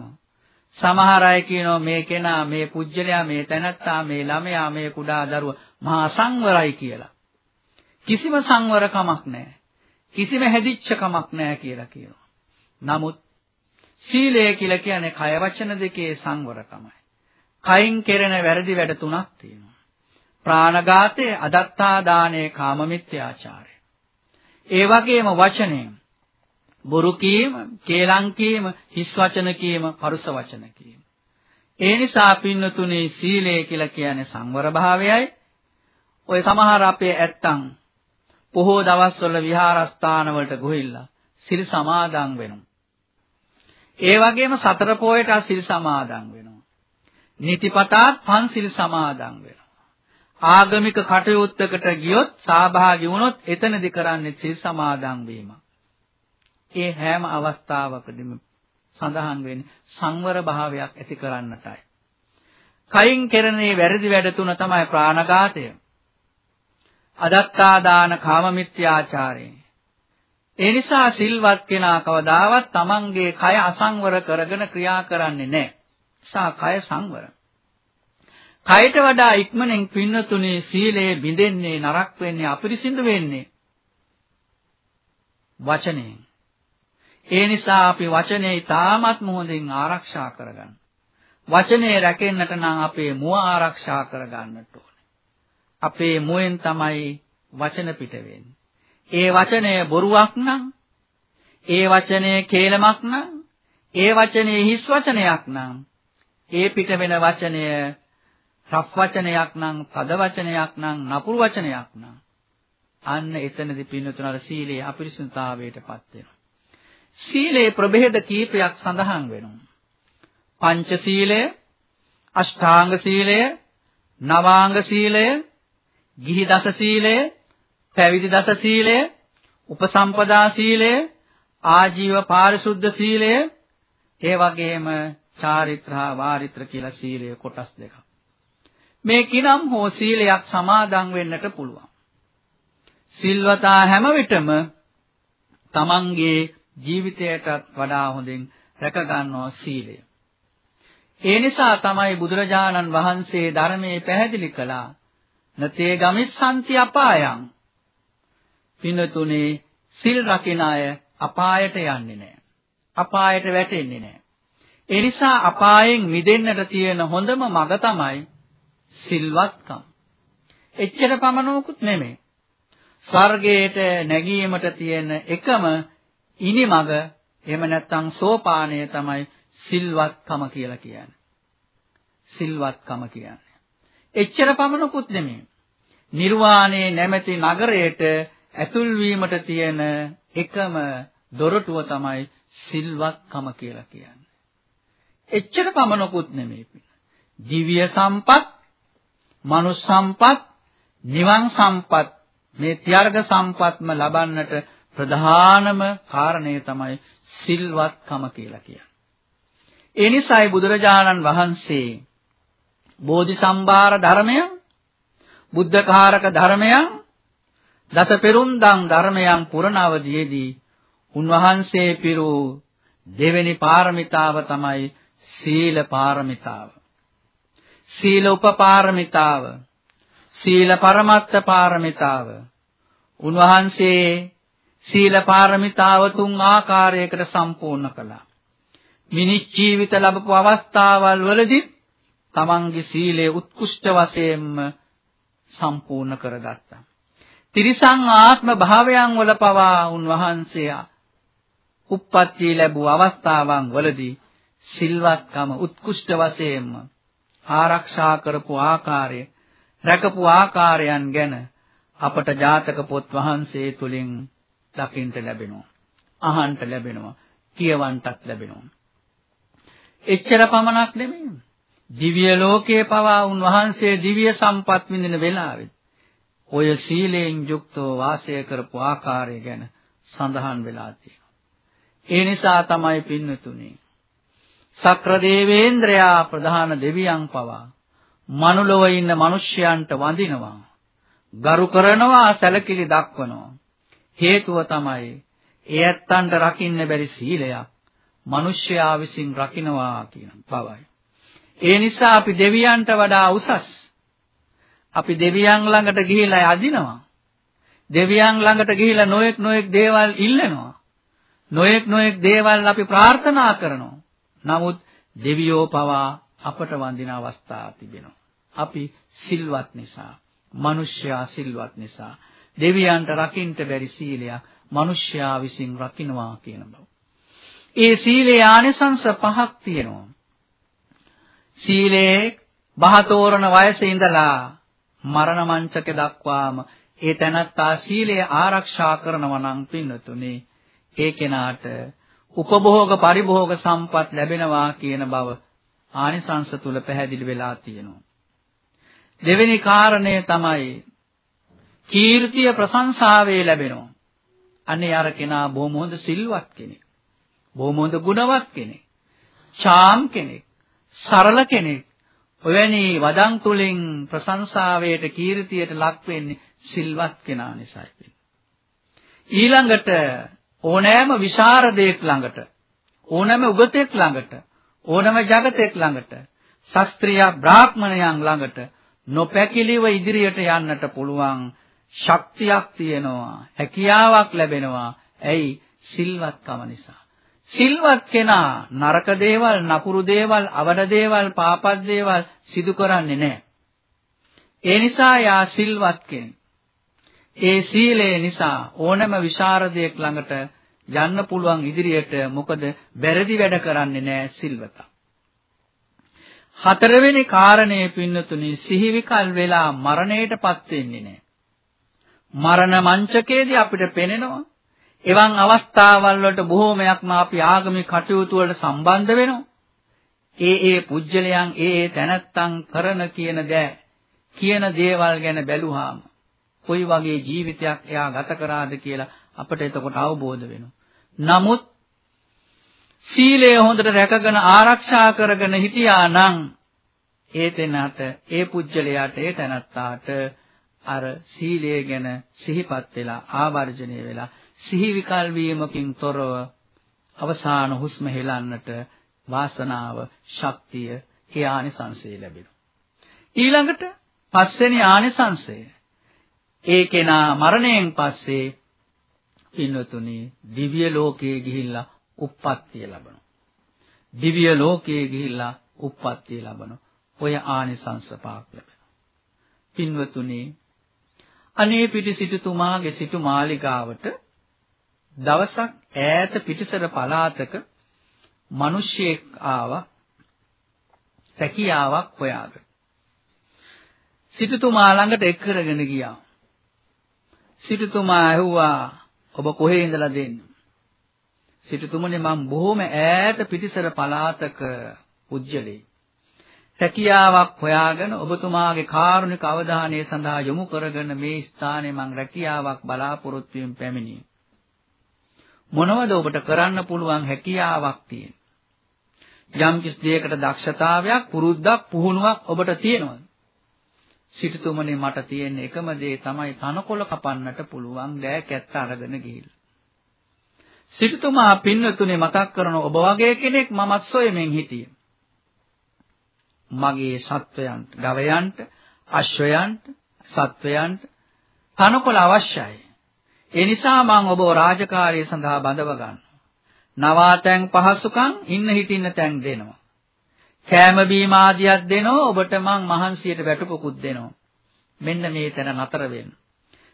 සමහර අය කියනවා මේ කෙනා මේ පුජ්‍යලයා මේ තැනැත්තා මේ ළමයා මේ කුඩා දරුවා මහා සංවරයි කියලා. කිසිම සංවරකමක් නැහැ. කිසිම හැදිච්ච කමක් නැහැ කියලා කියනවා. නමුත් සීලය කියලා කියන්නේ කය වචන දෙකේ සංවරකමයි. කයින් කෙරෙන වැරදි වැඩ තුනක් තියෙනවා. ප්‍රාණඝාතය, අදත්තා දානය, කාමමිත්‍යාචාරය. ඒ වගේම වචනයෙන් බොරු කීම, කේලම් කීම, හිස් වචන කීම, පරුස වචන කීම. ඒ නිසා පින්නතුනේ සීලය කියලා කියන්නේ සංවර භාවයයි. ඔය සමහර අපේ ඇත්තන් බොහෝ දවස්වල විහාරස්ථාන වලට ගොහිල්ලා සිල් සමාදන් වෙනවා. ඒ වගේම සතර පොයට සිල් සමාදන් වෙනවා. නිතිපතාත් පන්සිල් සමාදන් වෙනවා. ආගමික කටයුත්තකට ගියොත් සහභාගී වුණොත් එතනදි කරන්නේ සිල් සමාදන් වීම. ඒ හැම අවස්ථාවකදීම සඳහන් වෙන්නේ සංවර භාවයක් ඇති කරන්නටයි. කයින් කෙරෙනේ වැරදි වැඩ තුන තමයි ප්‍රාණඝාතය. අදත්තා දාන කාමමිත්‍යාචාරය. ඒ නිසා සිල්වත් කෙනා කවදාවත් තමන්ගේ කය අසංවර කරගෙන ක්‍රියා කරන්නේ නැහැ. නිසා කය සංවර. කයට වඩා ඉක්මනින් පින්නතුනේ සීලය බිඳෙන්නේ නරක වෙන්නේ අපිරිසිදු වෙන්නේ වචනයෙන්. ඒ නිසා අපි වචනේ ඊටමත් මොහොතින් ආරක්ෂා කරගන්න. වචනේ රැකෙන්නට නම් අපේ මුව ආරක්ෂා කරගන්නට ඕනේ. අපේ මුවෙන් තමයි වචන පිට වෙන්නේ. ඒ වචනය බොරුවක් නම් ඒ වචනය කේලමක් නම් ඒ වචනේ හිස් වචනයක් නම් ඒ පිට වෙන වචනය රෆ් වචනයක් නම් පද වචනයක් නම් නපුරු වචනයක් නම් අන්න එතනදී පින්නතුන අර සීලයේ අපිරිසුදුතාවයටපත් වෙනවා. සීලේ ප්‍රභේද කීපයක් සඳහන් වෙනවා. පංච සීලය, අෂ්ටාංග සීලය, නවාංග සීලය, ගිහි දස සීලය, පැවිදි දස සීලය, උපසම්පදා සීලය, ආජීව පාරිශුද්ධ සීලය, ඒ වගේම චාරිත්‍රා වාරිත්‍ර කියලා සීලය කොටස් දෙකක්. මේ කිනම් හෝ සීලයක් සමාදන් වෙන්නට පුළුවන්. සිල්වතා හැම විටම තමන්ගේ ජීවිතයටත් වඩා හොඳින් රැක ගන්නවා සීලය. ඒ නිසා තමයි බුදුරජාණන් වහන්සේ ධර්මයේ පැහැදිලි කළා. නතේ ගමිස්සන්ති අපායං. පිනතුනේ සිල් රකින අය අපායට යන්නේ නැහැ. අපායට වැටෙන්නේ නැහැ. ඒ නිසා අපායෙන් මිදෙන්නට තියෙන හොඳම මඟ තමයි සිල්වත්කම්. එච්චර පමණකුත් නෙමෙයි. ස්වර්ගයට නැගීමට තියෙන එකම ඉනිමඟ එහෙම නැත්නම් සෝපානය තමයි සිල්වත්කම කියලා කියන්නේ. සිල්වත්කම කියන්නේ. එච්චර පමණකුත් නෙමෙයි. නිර්වාණයේ නැමැති නගරයට ඇතුල් වීමට තියෙන එකම දොරටුව තමයි සිල්වත්කම කියලා කියන්නේ. එච්චර පමණකුත් නෙමෙයි. දිව්‍ය සම්පත්, මනුෂ්‍ය සම්පත්, නිවන් සම්පත් මේ ත්‍යාග සම්පත්ම ලබන්නට ප්‍රධානම කාරණය තමයි සිල්වත්කම කියලා කියන්නේ. ඒ නිසායි බුදුරජාණන් වහන්සේ බෝධිසම්භාර ධර්මයන්, බුද්ධකාරක ධර්මයන්, දස පෙරුම්දම් ධර්මයන් පුරන අවදීදී උන්වහන්සේ පිරු දෙවෙනි පාරමිතාව තමයි සීල පාරමිතාව. සීල උපපාරමිතාව. සීල පරමත්ත පාරමිතාව. උන්වහන්සේ සීල පාරමිතාව තුන් ආකාරයකට සම්පූර්ණ කළා. මිනිස් ජීවිත ලැබපු අවස්ථාවල් වලදී තමන්ගේ සීලය උත්කෘෂ්ඨ වශයෙන්ම සම්පූර්ණ කරගත්තා. තිරිසං ආත්ම භාවයන් වල පවා උන්වහන්සේ උප්පත්ති ලැබුව අවස්ථාවන් වලදී සිල්වත්කම උත්කෘෂ්ඨ වශයෙන්ම ආරක්ෂා කරපු ආකාරය රැකපු ආකාරයන් ගැන අපට ජාතක පොත් වහන්සේ තුලින් දකින්න ලැබෙනවා. අහන්න ලැබෙනවා. කියවන්නටත් ලැබෙනවා. එච්චර පමණක් නෙමෙයි. දිව්‍ය ලෝකයේ පවා උන්වහන්සේ දිව්‍ය සම්පත් විඳින වෙලාවෙත් ඔය සීලයෙන් යුක්තව වාසය කරපු ආකාරය ගැන සඳහන් වෙලා තියෙනවා. ඒ නිසා තමයි පින්නතුනි සක්‍ර දේවේන්ද්‍රයා ප්‍රධාන දෙවියන් පවා මනුලොව ඉන්න මිනිසයන්ට වඳිනවා. ගරු කරනවා සැලකිලි දක්වනවා. හේතුව තමයි ඒ ඇත්තන්ට රකින්න බැරි සීලයක් මිනිස්යා විසින් රකින්නවා කියන බවයි. ඒ නිසා අපි දෙවියන්ට වඩා උසස්. අපි දෙවියන් ළඟට ගිහිලා අදිනවා. දෙවියන් ළඟට ගිහිලා නොඑක් නොඑක් දේවල් ඉල්ලනවා. නොඑක් නොඑක් දේවල් අපි ප්‍රාර්ථනා කරනවා. නමුත් දෙවියෝ පවා අපට වඳින අවස්ථා තිබෙනවා. අපි සිල්වත් නිසා, මිනිස්යා සිල්වත් නිසා දෙවියන්ට රකින්න බැරි සීලයක් මිනිස්යා විසින් රකින්නවා කියන බව. ඒ සීලේ ආනිසංස පහක් තියෙනවා. සීලේ බහතෝරණ වයසේ ඉඳලා මරණ මංචක දක්වාම ඒ තැනත්තා සීලය ආරක්ෂා කරනවා නම් පින්නතුනේ ඒ කෙනාට උපභෝග පරිභෝග සම්පත් ලැබෙනවා කියන බව ආනිසංස තුල පැහැදිලි වෙලා තියෙනවා. දෙවෙනි කාරණය තමයි කීර්තිය ප්‍රශංසාවේ ලැබෙනවා. අනේ අර කෙනා බොහොම හොඳ සිල්වත් කෙනෙක්. බොහොම හොඳ ගුණවත් කෙනෙක්. ඡාම් කෙනෙක්. සරල කෙනෙක්. ඔවැනි වදන් තුලින් ප්‍රශංසාවයට කීර්තියට ලක් වෙන්නේ සිල්වත් කෙනා නිසායි. ඊළඟට ඕනෑම විශාරදයෙක් ළඟට ඕනෑම උගතෙක් ළඟට ඕනෑම జగතෙක් ළඟට ශාස්ත්‍රීය බ්‍රාහ්මණයන් ළඟට නොපැකිලිව ඉදිරියට යන්නට පුළුවන් ශක්තියක් තියෙනවා හැකියාවක් ලැබෙනවා ඇයි සිල්වත්කම නිසා සිල්වත් කෙනා නරක දේවල් නපුරු දේවල් අවඩ දේවල් පාපත් දේවල් සිදු කරන්නේ නැහැ ඒ නිසා යා සිල්වත් කෙනෙක් ඒ සීලය නිසා ඕනෑම විශාරදයෙක් ළඟට යන්න පුළුවන් ඉදිරියට මොකද බැරදි වැඩ කරන්නේ නැහැ සිල්වතා. හතරවෙනි කාරණේ පින්නතුනි සිහිවිකල් වෙලා මරණයටපත් වෙන්නේ නැහැ. මරණ මංචකයේදී අපිට පෙනෙනවා එවන් අවස්ථාවල් වලට බොහෝමයක්ම අපි ආගමික කටයුතු වලට සම්බන්ධ වෙනවා. ඒ ඒ පුජ්‍යලයන් ඒ ඒ තැනැත්තන් කරන කියන දෑ කියන දේවල් ගැන බැලුවාම කොයි වගේ ජීවිතයක් එයා ගත කරාද කියලා අපිට එතකොට අවබෝධ වෙනවා. නමුත් සීලය හොඳට රැකගෙන ආරක්ෂා කරගෙන හිටියා නම් ඒ තැනට ඒ පුජ්‍යලයට ඒ තැනත්තාට අර සීලය ගැන සිහිපත් වෙලා ආවර්ජණය වෙලා සිහි විකල් වීමකින් තොරව අවසාන හුස්ම හෙලන්නට වාසනාව ශක්තිය ඒ ආනිසංසය ලැබෙනවා. ඊළඟට පස්වෙනි ආනිසංසය. ඒ කෙනා මරණයෙන් පස්සේ පින්වතුනි දිව්‍ය ලෝකයේ ගිහිල්ලා උප්පත්තිය ලබනවා. දිව්‍ය ලෝකයේ ගිහිල්ලා උප්පත්තිය ලබනවා. ඔය ආනිසංස පාක් ලැබෙනවා. පින්වතුනි අනේ පිටි සිටුතුමාගේ සිටු මාලිගාවට දවසක් ඈත පිටිසර පළාතක මිනිහෙක් ආවා තැකියාවක් හොයාගෙන. සිටුතුමා ළඟට එක් කරගෙන ගියා. සිටුතුමා ඇහුවා ඔබ කොහේ ඉඳලා දෙන්නේ? සිටුතුමනි මම බොහොම ඈත පිටිසර පළාතක උජ්ජලේ. රැකියාවක් හොයාගෙන ඔබතුමාගේ කාරුණික අවධානය සඳහා යොමු කරගෙන මේ ස්ථානයේ මම රැකියාවක් බලාපොරොත්තු වෙමින් පැමිණියේ. මොනවද ඔබට කරන්න පුළුවන් හැකියාවක් තියෙන? යම් කිසි දෙයකට දක්ෂතාවයක්, පුරුද්දක්, පුහුණුවක් ඔබට තියෙනවද? සිටුතුමනි මට තියෙන එකම දේ තමයි තනකොළ කපන්නට පුළුවන් දෑ කැත්ත අරගෙන ගිහිල්ලා. සිටුතුමා පින්නතුනේ මතක් කරන ඔබ වගේ කෙනෙක් මමත් සොයමින් හිටියේ. මගේ සත්වයන්ට, ගවයන්ට, අශ්වයන්ට, සත්වයන්ට තනකොළ අවශ්‍යයි. ඒ නිසා මම ඔබව රාජකාරිය සඳහා බඳව ගන්නවා. නවාතැන් පහසුකම් ඉන්න හිටින්න තැන් දෙනවා. කෑම බීම ආදියක් දෙනවා ඔබට මං මහන්සියට වැටුපකුත් දෙනවා. මෙන්න මේ තැන නතර වෙන්න.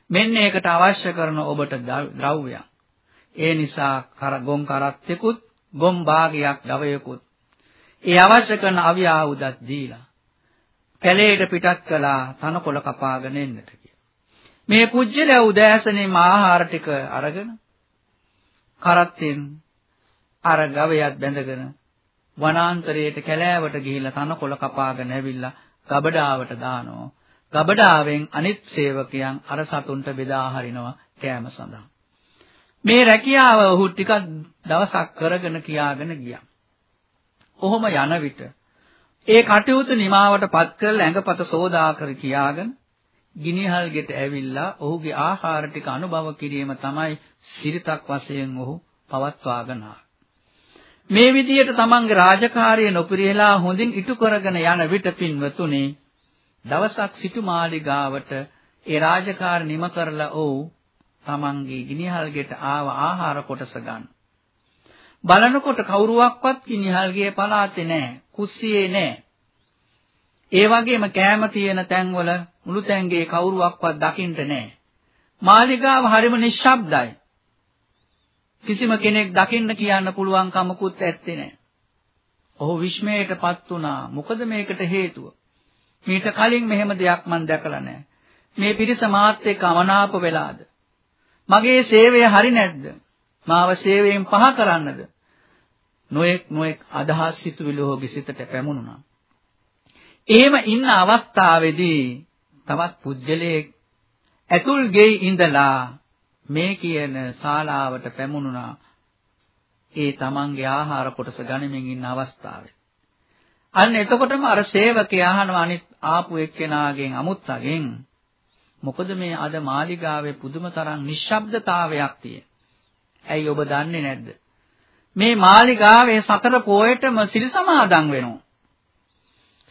මෙන්න ඒකට අවශ්‍ය කරන ඔබට ද්‍රව්‍යයක්. ඒ නිසා කර ගොන් කරත්තෙකුත් ගොම් භාගයක් ගවයකුත් ඒ අවශ්‍ය කරන අවි ආයුධත් දීලා කැලේට පිටත් කළා තනකොළ කපාගෙන එන්නට මේ පුජ්‍යලයා උදෑසනේම ආහාර ටික අරගෙන කරත්තෙන් අර ගවයත් බැඳගෙන වනාන්තරයට කැලෑවට ගිහිල්ලා තනකොළ කපාගෙන ඇවිල්ලා ගබඩාවට දානවා. ගබඩාවෙන් අනිත් සේවකයන් අර සතුන්ට බෙදා හරිනවා කෑම සඳහා. මේ රැකියාව ඔහු ටිකක් දවසක් කරගෙන කියාගෙන ගියා. කොහොම යන විට ඒ කටයුතු නිමාවට පත් කරලා ඇඟපත සෝදා කර කියාගෙන ගිනිහල්ගෙට ඇවිල්ලා ඔහුගේ ආහාර ටික අනුභව කිරීම තමයි සිරිතක් වශයෙන් ඔහු පවත්වාගෙන මේ විදිහට තමන්ගේ රාජකාරිය නොපිරිහෙලා හොඳින් ඉටු කරගෙන යන විට පින්වතුනි දවසක් සිටු මාලිගාවට ඒ රාජකාරි නිම කරලා ඔහු තමන්ගේ ගිනිහල්ගෙට ආව ආහාර කොටස ගන්න. බලනකොට කවුරුවක්වත් ගිනිහල්ගේ පලාතේ නැහැ, කුස්සියේ නැහැ. ඒ වගේම කෑම තියෙන තැන්වල මුළු තැන්ගේ කවුරුවක්වත් දකින්න නැහැ. මාලිගාව හරිම නිශ්ශබ්දයි. කිසිම කෙනෙක් දකින්න කියන්න පුළුවන් කමකුත් ඇත්තේ නැහැ. ඔහු විශ්මයටපත් වුණා. මොකද මේකට හේතුව? මීට කලින් මෙහෙම දෙයක් මම දැකලා නැහැ. මේ පිරිස මාත් එක්ක අමනාප වෙලාද? මගේ සේවය හරි නැද්ද? මාව සේවයෙන් පහ කරන්නද? නොඑක් නොඑක් අදහස් සිතුවිලි ඔහුගේ සිතට පැමුණුණා. එහෙම ඉන්න අවස්ථාවේදී තවත් පුජ්‍යලයේ ඇතුල් ගෙයි ඉඳලා මේ කියන ශාලාවට පැමුණුණා ඒ තමන්ගේ ආහාර කොටස ගනිමින් ඉන්න අවස්ථාවේ අන්න එතකොටම අර සේවකයා අහනවා අනිත් ආපු එක්කෙනාගෙන් අමුත්තගෙන් මොකද මේ අද මාලිගාවේ පුදුම තරම් නිශ්ශබ්දතාවයක් තියෙන. ඇයි ඔබ දන්නේ නැද්ද? මේ මාලිගාවේ සතර පොයටම සිල් සමාදන් වෙනවා.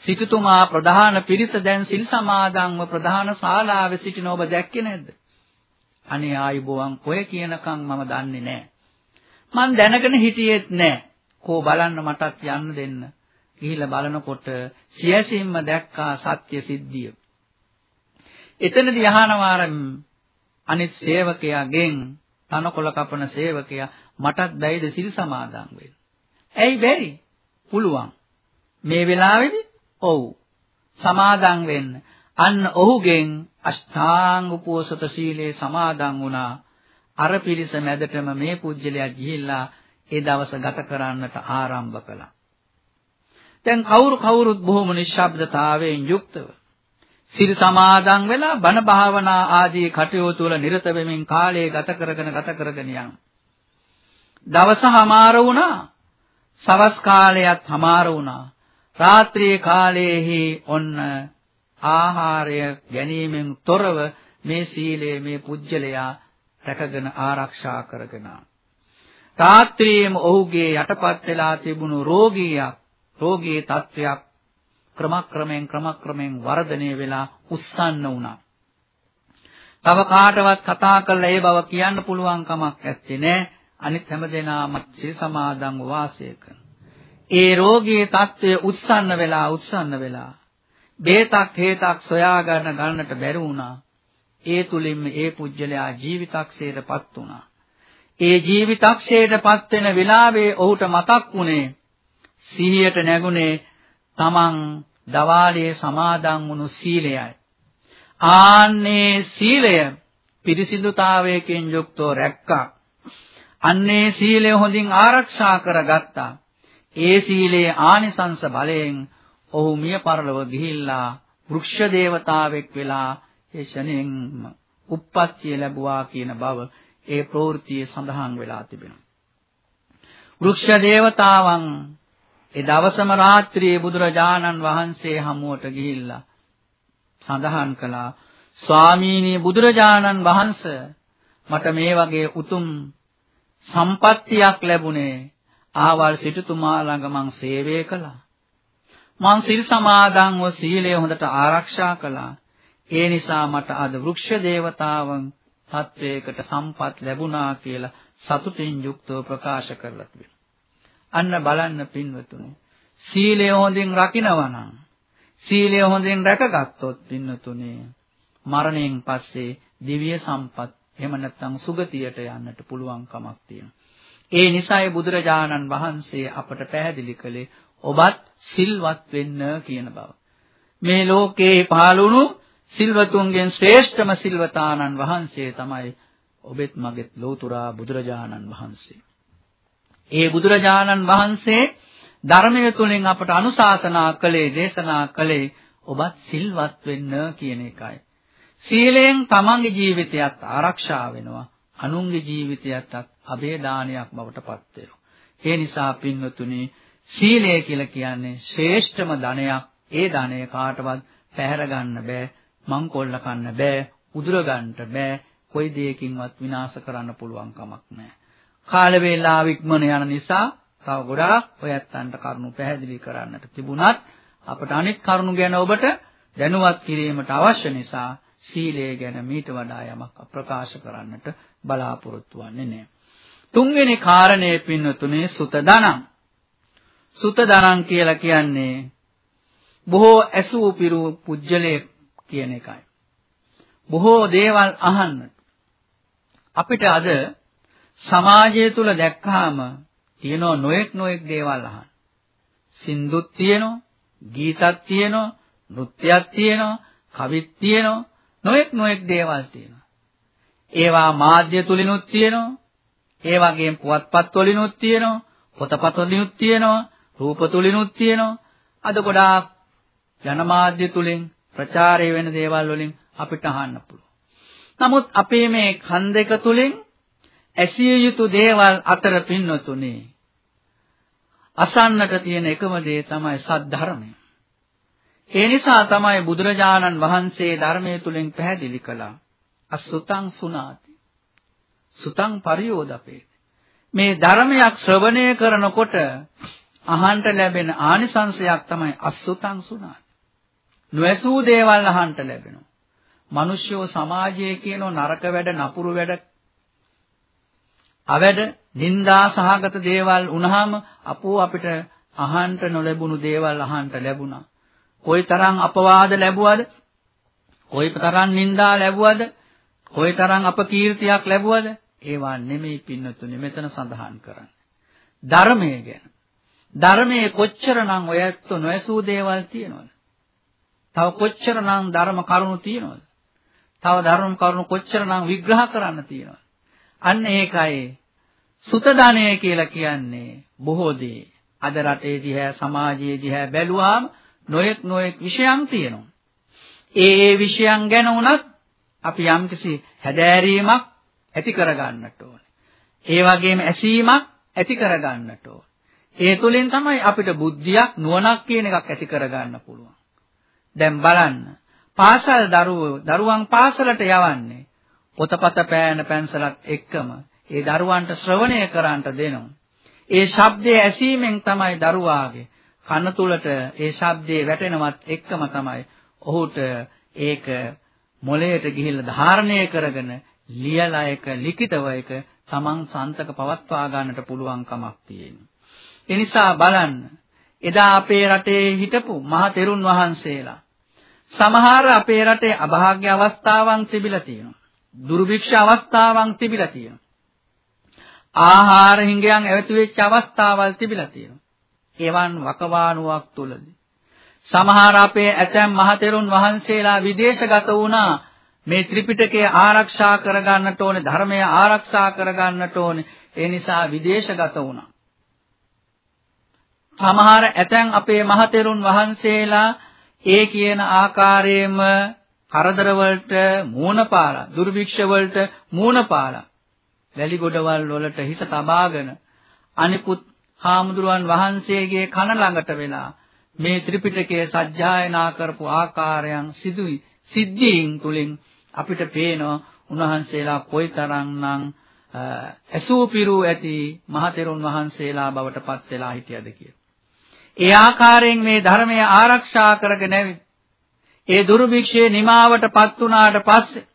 සිටුතුමා ප්‍රධාන පිරිස දැන් සිල් සමාදන්ව ප්‍රධාන ශාලාවේ සිටින ඔබ දැක්කේ නැද්ද? අනේ ආයිබෝවන් ඔය කියනකම් මම දන්නේ නැහැ. මං දැනගෙන හිටියෙත් නැහැ. කෝ බලන්න මටත් යන්න දෙන්න. ගිහිල්ලා බලනකොට සියසින්ම දැක්කා සත්‍ය සිද්ධිය. එතනදී අහනවා අනිත් සේවකයාගෙන් තනකොළ කපන සේවකයා මටත් බැයිද සිල් සමාදන් වෙන්න. ඇයි බැරි? පුළුවන්. මේ වෙලාවේදී ඔව්. සමාදන් වෙන්න. අන්න ඔහුගෙන් අෂ්ටාංග උපෝසත සීලේ සමාදන් වුණා. අර පිරිස මැදටම මේ පුජ්‍යලයා ගිහිල්ලා ඒ දවස ගත කරන්නට ආරම්භ කළා. දැන් කවුරු කවුරුත් බොහොම නිශ්ශබ්දතාවයෙන් යුක්තව සිල් සමාදන් වෙලා බණ භාවනා ආදී කටයුතු වල නිරත වෙමින් කාලය ගත කරගෙන ගත කරගෙන යන. දවස හමාර වුණා. සවස් කාලයත් හමාර වුණා. රාත්‍රියේ කාලයේහි ඔන්න ආහාරය ගැනීමෙන් තොරව මේ සීලය මේ පුජ්‍යලයා රැකගෙන ආරක්ෂා කරගෙන රාත්‍රියේම ඔහුගේ යටපත් වෙලා තිබුණු රෝගියක් රෝගී තත්වයක් ක්‍රමක්‍රමයෙන් ක්‍රමක්‍රමයෙන් වර්ධනය වෙලා උස්සන්න වුණා. තව කාටවත් කතා කරලා ඒ බව කියන්න පුළුවන් කමක් නැත්තේ නෑ. අනිත් හැමදෙනාම සිල් සමාදන්ව වාසය කරන. ඒ රෝගී තත්වය උස්සන්න වෙලා උස්සන්න වෙලා බේතක් හේතක් සොයා ගන්න ගන්නට බැරි වුණා. ඒ තුලින්ම ඒ පුජ්‍යලයා ජීවිතක්ෂේටපත් වුණා. ඒ ජීවිතක්ෂේටපත් වෙන වෙලාවේ ඔහුට මතක් වුණේ සිහියට නැගුණේ තමන් දවාලයේ සමාදන් වුණු සීලයයි. ආන්නේ සීලය පිරිසිදුතාවයකින් යුක්තව රැක්කා. අන්නේ සීලය හොඳින් ආරක්ෂා කරගත්තා. ඒ සීලයේ ආනිසංස බලයෙන් ඔහු මිය පරලොව ගිහිල්ලා වෘක්ෂ දේවතාවෙක් වෙලා ඒ ශණයෙන් උප්පත්තිය ලැබුවා කියන බව ඒ ප්‍රවෘත්තියේ සඳහන් වෙලා තිබෙනවා. වෘක්ෂ දේවතාවන් ඒ දවසම රාත්‍රියේ බුදුරජාණන් වහන්සේ හමුවට ගිහිල්ලා සඳහන් කළා ස්වාමීනි බුදුරජාණන් වහන්සේ මට මේ වගේ උතුම් සම්පත්තියක් ලැබුණේ ආවල් සිටුතුමා ළඟ මං සේවය කළා මං සිල් සමාදන්ව සීලය හොඳට ආරක්ෂා කළා ඒ නිසා මට අද වෘක්ෂ දේවතාවන් තත්වයකට සම්පත් ලැබුණා කියලා සතුටින් යුක්තව ප්‍රකාශ කරලා තිබෙනවා අන්න බලන්න පින්වතුනි. සීලය හොඳින් රකින්නවා නම් සීලය හොඳින් රැකගත්තොත් පින්වතුනි මරණයෙන් පස්සේ දිව්‍ය සම්පත් එහෙම නැත්නම් සුගතියට යන්නට පුළුවන් කමක් තියෙනවා. ඒ නිසායි බුදුරජාණන් වහන්සේ අපට පැහැදිලි කළේ ඔබත් සිල්වත් වෙන්න කියන බව. මේ ලෝකේ පහළුණු සිල්වතුන්ගෙන් ශ්‍රේෂ්ඨම සිල්වතානන් වහන්සේ තමයි ඔබෙත් මගෙත් ලෝතුරා බුදුරජාණන් වහන්සේ. ඒ බුදුරජාණන් වහන්සේ ධර්මය තුලින් අපට අනුශාසනා කළේ දේශනා කළේ ඔබත් සිල්වත් වෙන්න කියන එකයි. සීලයෙන් තමන්ගේ ජීවිතයත් ආරක්ෂා වෙනවා. අනුන්ගේ ජීවිතයත් අභේදානයක් බවට පත් වෙනවා. ඒ නිසා පින්වතුනි සීලය කියලා කියන්නේ ශ්‍රේෂ්ඨම ධනයක්. ඒ ධනය කාටවත් පැහැර ගන්න බෑ, මංකොල්ල කන්න බෑ, උදුර ගන්නට බෑ, කොයි දෙයකින්වත් විනාශ කරන්න පුළුවන් කමක් නැහැ. කාල වේලාව ඉක්මන යන නිසා තව ගොඩාක් ඔයත්තන්ට කරුණු පැහැදිලි කරන්නට තිබුණත් අපට අනිත් කරුණු ගැන ඔබට දැනුවත් කිරීමට අවශ්‍ය නිසා සීලය ගැන මීට වඩා යමක් ප්‍රකාශ කරන්නට බලාපොරොත්තු වෙන්නේ නැහැ. තුන්වෙනි කාරණය පින්නතුනේ සුත දනං. සුත දනං කියලා කියන්නේ බොහෝ ඇසූ පිරු පුජ්‍යලේ කියන එකයි. බොහෝ දේවල් අහන්න. අපිට අද සමාජය තුල දැක්කහම තියෙනවා නොඑක් නොඑක් දේවල් අහන්න. සින්දුත් තියෙනවා, ගීතත් තියෙනවා, නෘත්‍යයක් තියෙනවා, කවිත් තියෙනවා, නොඑක් නොඑක් දේවල් තියෙනවා. ඒවා මාධ්‍ය තුලිනුත් තියෙනවා. ඒ වගේම පුවත්පත් වලිනුත් තියෙනවා, පොතපත් වලිනුත් තියෙනවා, රූප තුලිනුත් තියෙනවා. අද ගොඩාක් ජනමාධ්‍ය තුලින් ප්‍රචාරය වෙන දේවල් වලින් අපිට අහන්න පුළුවන්. නමුත් අපේ මේ කන් දෙක තුලින් ඇසිය යුතු දේවල් අතර පින්නතුනේ අසන්නට තියෙන එකම දේ තමයි සද්ධර්මය. ඒ නිසා තමයි බුදුරජාණන් වහන්සේ ධර්මයේ තුලින් පැහැදිලි කළා. අසුතං සුනාති. සුතං පරියෝදපේ මේ ධර්මයක් ශ්‍රවණය කරනකොට අහන්ට ලැබෙන ආනිසංශයක් තමයි අසුතං සුනාති. නොඇසූ දේවල් අහන්ට ලැබෙනවා. මිනිස්සු සමාජයේ කියන නරක වැඩ නපුරු වැඩ අවැඩ නිന്ദා සහගත දේවල් වුණාම අපෝ අපිට අහන්ට නොලැබුණු දේවල් අහන්ට ලැබුණා. කොයිතරම් අපවාද ලැබුවද? කොයිතරම් නිന്ദා ලැබුවද? කොයිතරම් අපකීර්තියක් ලැබුවද? ඒවා නෙමෙයි පින්නතුනේ මෙතන සඳහන් කරන්නේ. ධර්මය ගැන. ධර්මයේ කොච්චරනම් ඔය ඇත්ත නොඇසූ දේවල් තියෙනවද? තව කොච්චරනම් ධර්ම කරුණු තියෙනවද? තව ධර්ම කරුණු කොච්චරනම් විග්‍රහ කරන්න තියෙනවද? අන්න ඒකයි සුත ධනය කියලා කියන්නේ බොහෝ දේ. අද රටේ දිහා සමාජයේ දිහා බැලුවාම නොයෙක් නොයෙක් විෂයන් තියෙනවා. ඒ ඒ විෂයන් ගැන උනත් අපි යම්කිසි හැදෑරීමක් ඇති කරගන්නට ඕනේ. ඒ වගේම ඇසීමක් ඇති කරගන්නට ඕනේ. ඒ තුලින් තමයි අපිට බුද්ධියක් නුවණක් කියන එකක් ඇති කරගන්න පුළුවන්. දැන් බලන්න. පාසල් දරුවෝ දරුවන් පාසලට යවන්නේ පොතපත පෑන පැන්සලත් එක්කම ඒ දරුවන්ට ශ්‍රවණය කරන්නට දෙනවා. ඒ ශබ්දය ඇසීමෙන් තමයි දරුවාගේ කන තුලට ඒ ශබ්දේ වැටෙනවත් එක්කම තමයි ඔහුට ඒක මොළයට ගිහිල්ලා ධාරණය කරගෙන ලියලා එක ලිඛිතව එක තමන් සන්තක පවත්වා ගන්නට පුළුවන් කමක් තියෙනවා. ඒ නිසා බලන්න එදා අපේ රටේ හිටපු මහ තෙරුන් වහන්සේලා සමහර අපේ රටේ අභාග්‍ය අවස්ථාවන් තිබිලා තියෙනවා. දුර්භික්ෂ අවස්ථාවන් තිබිලා තියෙනවා. ආහාර හිඟයන් ඇවතු වෙච්ච අවස්ථාවල් තිබිලා තියෙනවා. එවන් වකවානුවක් තුලදී සමහර අපේ ඇතැම් මහතෙරුන් වහන්සේලා විදේශගත වුණා. මේ ත්‍රිපිටකය ආරක්ෂා කරගන්නට ඕනේ ධර්මය ආරක්ෂා කරගන්නට ඕනේ. ඒ නිසා විදේශගත වුණා. සමහර ඇතැම් අපේ මහතෙරුන් වහන්සේලා ඒ කියන ආකාරයෙන්ම කරදර වලට මූණ පාලා දුර්භික්ෂ වලට මූණ පාලා වැලි ගොඩවල් වලට හිස තබාගෙන අනිකුත් හාමුදුරුවන් වහන්සේගේ කන ළඟට වෙලා මේ ත්‍රිපිටකය සජ්ජායනා කරපු ආකාරයන් සිදුයි සිද්ධීන් තුලින් අපිට පේනවා උන්වහන්සේලා කොයිතරම්නම් ඇසූ පිරූ ඇති මහතෙරුන් වහන්සේලා බවට පත් වෙලා හිටියද කියලා. ඒ ආකාරයෙන් මේ ධර්මය ආරක්ෂා කරගෙන ඒ දුර්භික්ෂයේ නිමාවටපත් වුණාට පස්සේ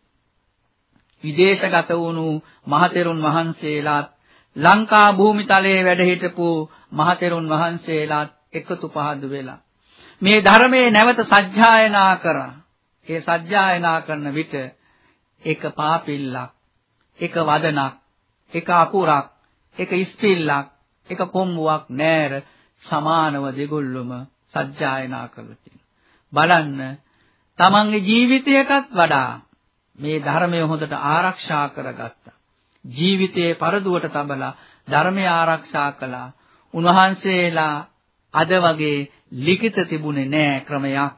විදේශගත වුණු මහතෙරුන් වහන්සේලාත් ලංකා භූමිතලයේ වැඩ හිටපු මහතෙරුන් වහන්සේලාත් එකතු පහදු වෙලා මේ ධර්මයේ නැවත සජ්ජායනා කරා. ඒ සජ්ජායනා කරන විට එක පාපිල්ලක්, එක වදනක්, එක අකුරක්, එක ඉස්පිල්ලක්, එක කොම්බුවක් නෑර සමානව දෙගොල්ලොම සජ්ජායනා කරලා බලන්න තමන්ගේ ජීවිතයටත් වඩා මේ ධර්මය හොඳට ආරක්ෂා කරගත්තා. ජීවිතයේ පරදුවට තබලා ධර්මය ආරක්ෂා කළා. උන්වහන්සේලා අද වගේ ලිඛිත තිබුණේ නෑ ක්‍රමයක්.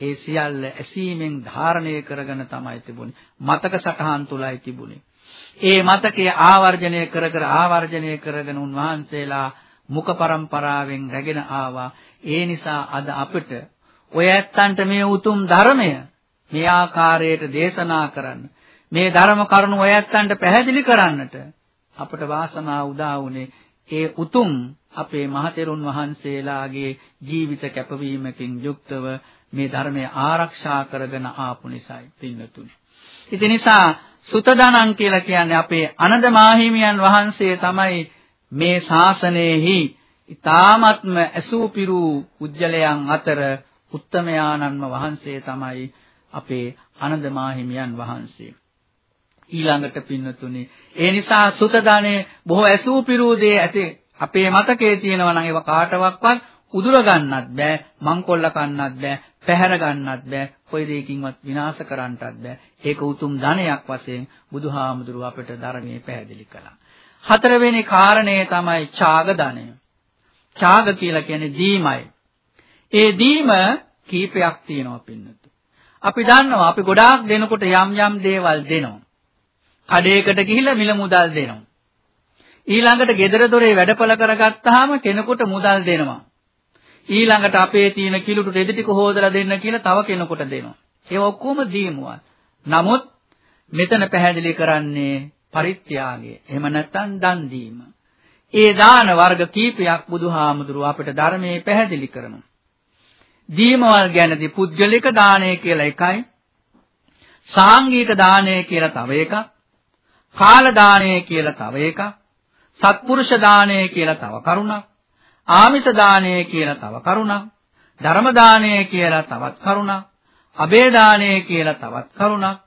ඒ සියල්ල ඇසීමෙන් ධාරණය කරගෙන තමයි තිබුණේ. මතක සටහන් තුලයි තිබුණේ. ඒ මතකයේ ආවර්ජනය කර කර ආවර්ජනය කරගෙන උන්වහන්සේලා මුඛ પરම්පරාවෙන් රැගෙන ආවා. ඒ නිසා අද අපිට ඔය ඇත්තන්ට මේ උතුම් ධර්මය මේ ආකාරයට දේශනා කරන්න මේ ධර්ම කරුණු ඔය ඇත්තන්ට පැහැදිලි කරන්නට අපට වාසනාව උදා වුණේ ඒ උතුම් අපේ මහතෙරුන් වහන්සේලාගේ ජීවිත කැපවීමකින් යුක්තව මේ ධර්මය ආරක්ෂා කරගෙන ආපු නිසායි පින්නතුනි. ඉතින් නිසා සුතදානං කියලා කියන්නේ අපේ අනද මාහිමියන් වහන්සේ තමයි මේ ශාසනයෙහි ඊ타ත්ම ඇසූපිරු උජ්ජලයන් අතර උත්තමයාණන්ම වහන්සේ තමයි අපේ අනද මාහිමියන් වහන්සේ. ඊළඟට පින්නතුනි ඒ නිසා සුතදානේ බොහෝ ඇසූපිරු දේ ඇති අපේ මතකයේ තියෙනවා නම් ඒව කාටවත් උදුර ගන්නත් බෑ මංකොල්ල කන්නත් බෑ පැහැර ගන්නත් බෑ කොයි දෙයකින්වත් විනාශ කරන්නත් බෑ. ඒක උතුම් ධනයක් වශයෙන් බුදුහාමුදුරුව අපට ධර්මයේ පැහැදිලි කළා. හතරවෙනි කාරණය තමයි ඡාග ධනය. ඡාග කියලා කියන්නේ දීමයි. ඒ දීම කීපයක් තියෙනවා පින්නතු අපි දන්නවා අපි ගොඩාක් දෙනකොට යම් යම් දේවල් දෙනවා. කඩේකට ගිහිල්ලා මිල මුදල් දෙනවා. ඊළඟට gedara dore වැඩපල කරගත්තාම කෙනෙකුට මුදල් දෙනවා. ඊළඟට අපේ තියෙන කිලුට රෙදි ටික හොදලා දෙන්න කියලා තව කෙනෙකුට දෙනවා. ඒ ඔක්කොම දීමුවත්. නමුත් මෙතන පැහැදිලි කරන්නේ පරිත්‍යාගය. එහෙම නැත්නම් දන් දීම. ඒ දාන වර්ග කීපයක් බුදුහාමුදුරුව අපිට ධර්මයේ පැහැදිලි කරනවා. දීමවල් ගැනදී පුද්ගලික දානය කියලා එකයි. සාංගික දානය කියලා තව එකක්. කාල දානය කියලා තව එකක්. සත්පුරුෂ දානය කියලා තව කරුණක්. ආමිස දානය කියලා තව කරුණක්. ධර්ම දානය කියලා තවත් කරුණක්. අබේ දානය කියලා තවත් කරුණක්.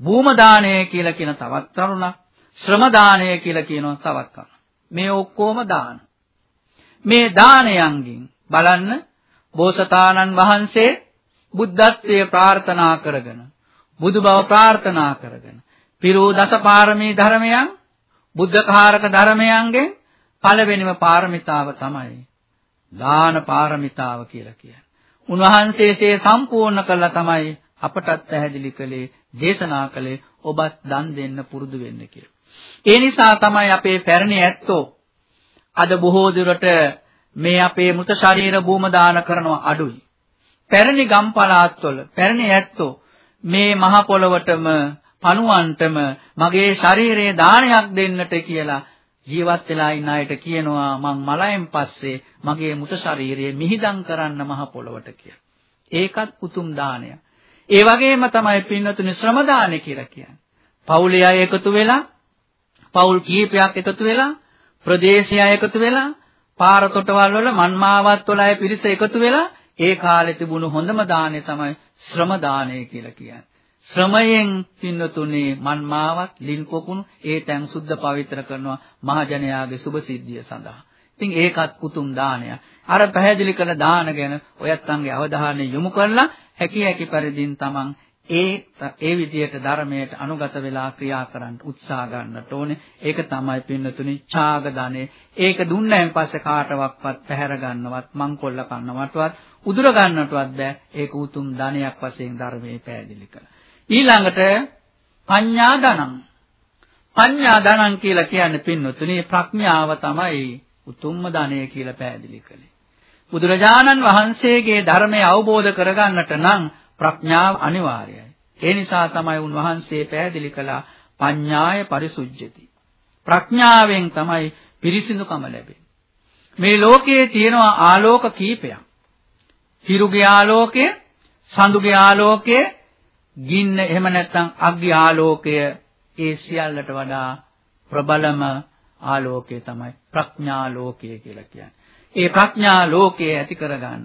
භූම දානය කියලා කියන තවත් කරුණක්. ශ්‍රම දානය කියලා කියනවා තවත් කරුණක්. මේ ඔක්කොම දාන. මේ දානයන්ගෙන් බලන්න බෝසතාණන් වහන්සේ බුද්ධත්වයේ ප්‍රාර්ථනා කරගෙන බුදු බව ප්‍රාර්ථනා කරගෙන පිරූ දසපාරමී ධර්මයන් බුද්ධකාරක ධර්මයන්ගෙන් පළවෙනිම පාරමිතාව තමයි දාන පාරමිතාව කියලා කියන්නේ. උන්වහන්සේසේ සම්පූර්ණ කළා තමයි අපටත් පැහැදිලි කළේ දේශනා කළේ ඔබත් දන් දෙන්න පුරුදු වෙන්න කියලා. ඒ නිසා තමයි අපේ පැරණි ඇත්තෝ අද බොහෝ දුරට මේ අපේ මృత ශරීර භූම දාන කරනවා අඩුයි. පැරණි ගම් පළාත්වල පැරණි ඇත්තෝ මේ මහ පොළවටම පණුවන්ටම මගේ ශරීරයේ දානයක් දෙන්නට කියලා ජීවත් වෙලා ඉන්න අයට කියනවා මං මලයෙන් පස්සේ මගේ මුත ශරීරයේ මිහිදම් කරන්න මහ පොළවට කියලා. ඒකත් උතුම් දානය. ඒ වගේම තමයි පින්නතුනි ශ්‍රම දානය කියලා කියන්නේ. පවුලේ අය එකතු වෙලා පවුල් කීපයක් එකතු වෙලා ප්‍රදේශය එකතු වෙලා පාර තොටවල් වල මන්මාවත් වල අය පිරිස එකතු වෙලා ඒ කාලේ තිබුණු හොඳම දාණය තමයි ශ්‍රම දාණය කියලා කියන්නේ. ශ්‍රමයෙන් පින්නතුනේ මන්මාවත් ලින් පොකුණු ඒ තැන් සුද්ධ පවිත්‍ර කරනවා මහජනයාගේ සුභ සිද්ධිය සඳහා. ඉතින් ඒකත් උතුම් දානයක්. අර පැහැදිලි කළ දාන ගැන ඔයත්න්ගේ අවධානය යොමු කරලා හැකි හැකි පරිදින් තමන් ඒ ඒ විදියට ධර්මයට අනුගත වෙලා ක්‍රියා කරන්න උත්සාහ ගන්නට ඕනේ. ඒක තමයි පින්නතුනි ඡාග ධනෙ. ඒක දුන්නයින් පස්සේ කාටවත් පැහැර ගන්නවත් මංකොල්ල කන්නවටවත් උදුර ගන්නටවත් බෑ. ඒක උතුම් ධනයක් වශයෙන් ධර්මයේ පැහැදිලි කළා. ඊළඟට පඤ්ඤා ධනං. පඤ්ඤා ධනං කියලා කියන්නේ පින්නතුනි ප්‍රඥාව තමයි උතුම්ම ධනය කියලා පැහැදිලි කළේ. බුදුරජාණන් වහන්සේගේ ධර්මය අවබෝධ කරගන්නට නම් ප්‍රඥාව අනිවාර්යයි. ඒ නිසා තමයි උන්වහන්සේ පැහැදිලි කළා පඤ්ඤාය පරිසුජ්ජති. ප්‍රඥාවෙන් තමයි පිරිසිදුකම ලැබෙන්නේ. මේ ලෝකයේ තියෙනවා ආලෝක කීපයක්. හිරුගේ ආලෝකය, සඳුගේ ආලෝකය, ගින්න එහෙම නැත්නම් අග්ගි ආලෝකය ඒ සියල්ලට වඩා ප්‍රබලම ආලෝකය තමයි ප්‍රඥා ලෝකය කියලා කියන්නේ. ඒ ප්‍රඥා ලෝකය ඇති කරගන්න.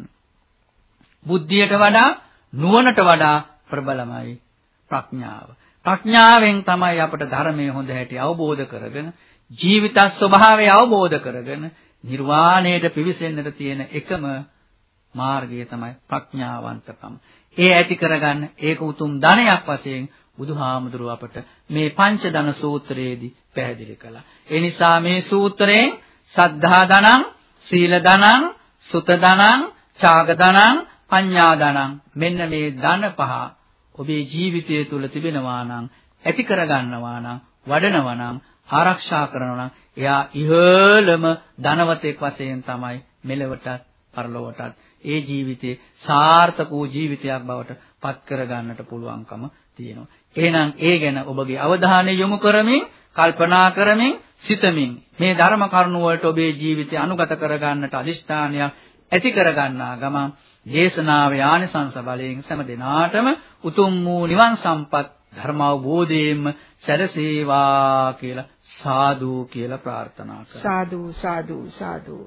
බුද්ධියට වඩා නුවණට වඩා ප්‍රබලමයි ප්‍රඥාව. ප්‍රඥාවෙන් තමයි අපට ධර්මයේ හොඳ හැටි අවබෝධ කරගෙන ජීවිත ස්වභාවය අවබෝධ කරගෙන නිර්වාණයට පිවිසෙන්නට තියෙන එකම මාර්ගය තමයි ප්‍රඥාවන්තකම. ඒ ඇති කරගන්න ඒක උතුම් ධනයක් වශයෙන් බුදුහාමුදුරුව අපට මේ පංච ධන සූත්‍රයේදී පැහැදිලි කළා. ඒ නිසා මේ සූත්‍රයෙන් සද්ධා ධනං, සීල ධනං, සුත ධනං, ඡාග ධනං, පඤ්ඤා ධනං මෙන්න මේ ධන පහ ඔබේ ජීවිතය තුළ තිබෙනවා නම් ඇති කරගන්නවා නම් වඩනවා නම් ආරක්ෂා කරනවා නම් එයා ඉහළම ධනවතෙක් වශයෙන් තමයි මෙලවටත් පරලොවටත් ඒ ජීවිතේ සාර්ථක වූ ජීවිතයක් බවට පත් කරගන්නට පුළුවන්කම තියෙනවා. එහෙනම් ඒ ගැන ඔබගේ අවධානය යොමු කරමින් කල්පනා කරමින් සිතමින් මේ ධර්ම කරුණු වලට ඔබේ ජීවිතය අනුගත කරගන්නට අදිෂ්ඨානයක් ඇති කරගන්නා ගමන් දේශනාවේ ආනිසංස බලයෙන් සෑම දිනාටම උතුම් වූ නිවන් සම්පත් ධර්ම අවබෝධයෙන්ම සැරසේවා කියලා සාදු කියලා ප්‍රාර්ථනා කරා. සාදු සාදු සාදු.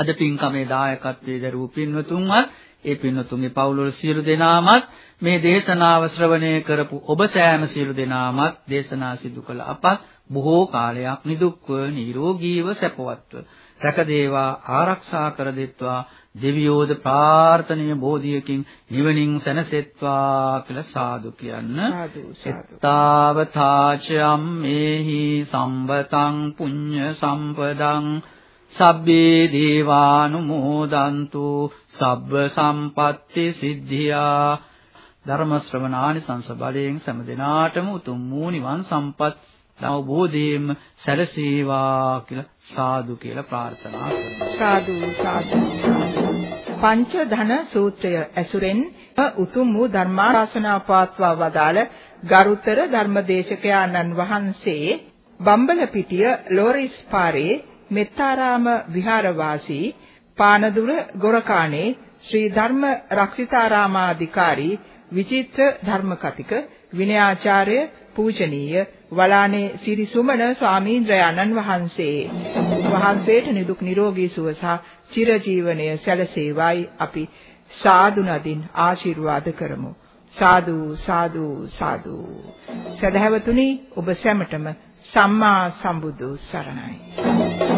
අද පින්කමේ දායකත්වයේ දරූ පින්වතුන්වත් ඒ පින්වතුන්ගේ පවුල්වල සියලු දෙනාමත් මේ දේශනාව ශ්‍රවණය කරපු ඔබ සෑම සියලු දෙනාමත් දේශනා සිදු කළ අපත් බොහෝ කාලයක් නිදුක්ව නිරෝගීව සැපවත්ව රැකදේවා ආරක්ෂා කර දෙත්වා දෙවියෝද ප්‍රාර්ථනීය බෝධියකින් නිවනින් සැනසෙත්වා කියලා සාදු කියන්න. එත්තාවතාචයම් මේහි සම්බතං පුඤ්ඤ සම්පදං සබ්බේ දේවානුමෝදන්තු සබ්බ සම්පත්ති සිද්ධියා. ධර්ම ශ්‍රවණානි සංස බලයෙන් සෑම දිනාටම උතුම් වූ නිවන් සම්පත් අවබෝධයෙන් සැලසේවා කියලා සාදු කියලා ප්‍රාර්ථනා කරනවා. සාදු සාදු පංච ධන සූත්‍රය ඇසුරෙන් උතුම් වූ ධර්මාශාසනාව පවත්වා වදාළ ගරුතර ධර්මදේශකයාණන් වහන්සේ බම්බලපිටිය ලෝරිස් පාරේ මෙත්තාරාම විහාරවාසී පානදුර ගොරකාණේ ශ්‍රී ධර්ම රක්ෂිතාරාමාධිකාරී විචිත්‍ර ධර්මකතික විනයාචාර්ය පූජනීය වලානේ සිරිසුමන ස්වාමීන්ද්‍රයන්න් වහන්සේ. වහන්සේට නිදුක් නිරෝගී සුව සහ චිරජීවනය සැලසේවයි අපි සාදු නදින් ආශිර්වාද කරමු. සාදු සාදු සාදු. සදහැවතුනි ඔබ සැමටම සම්මා සම්බුදු සරණයි.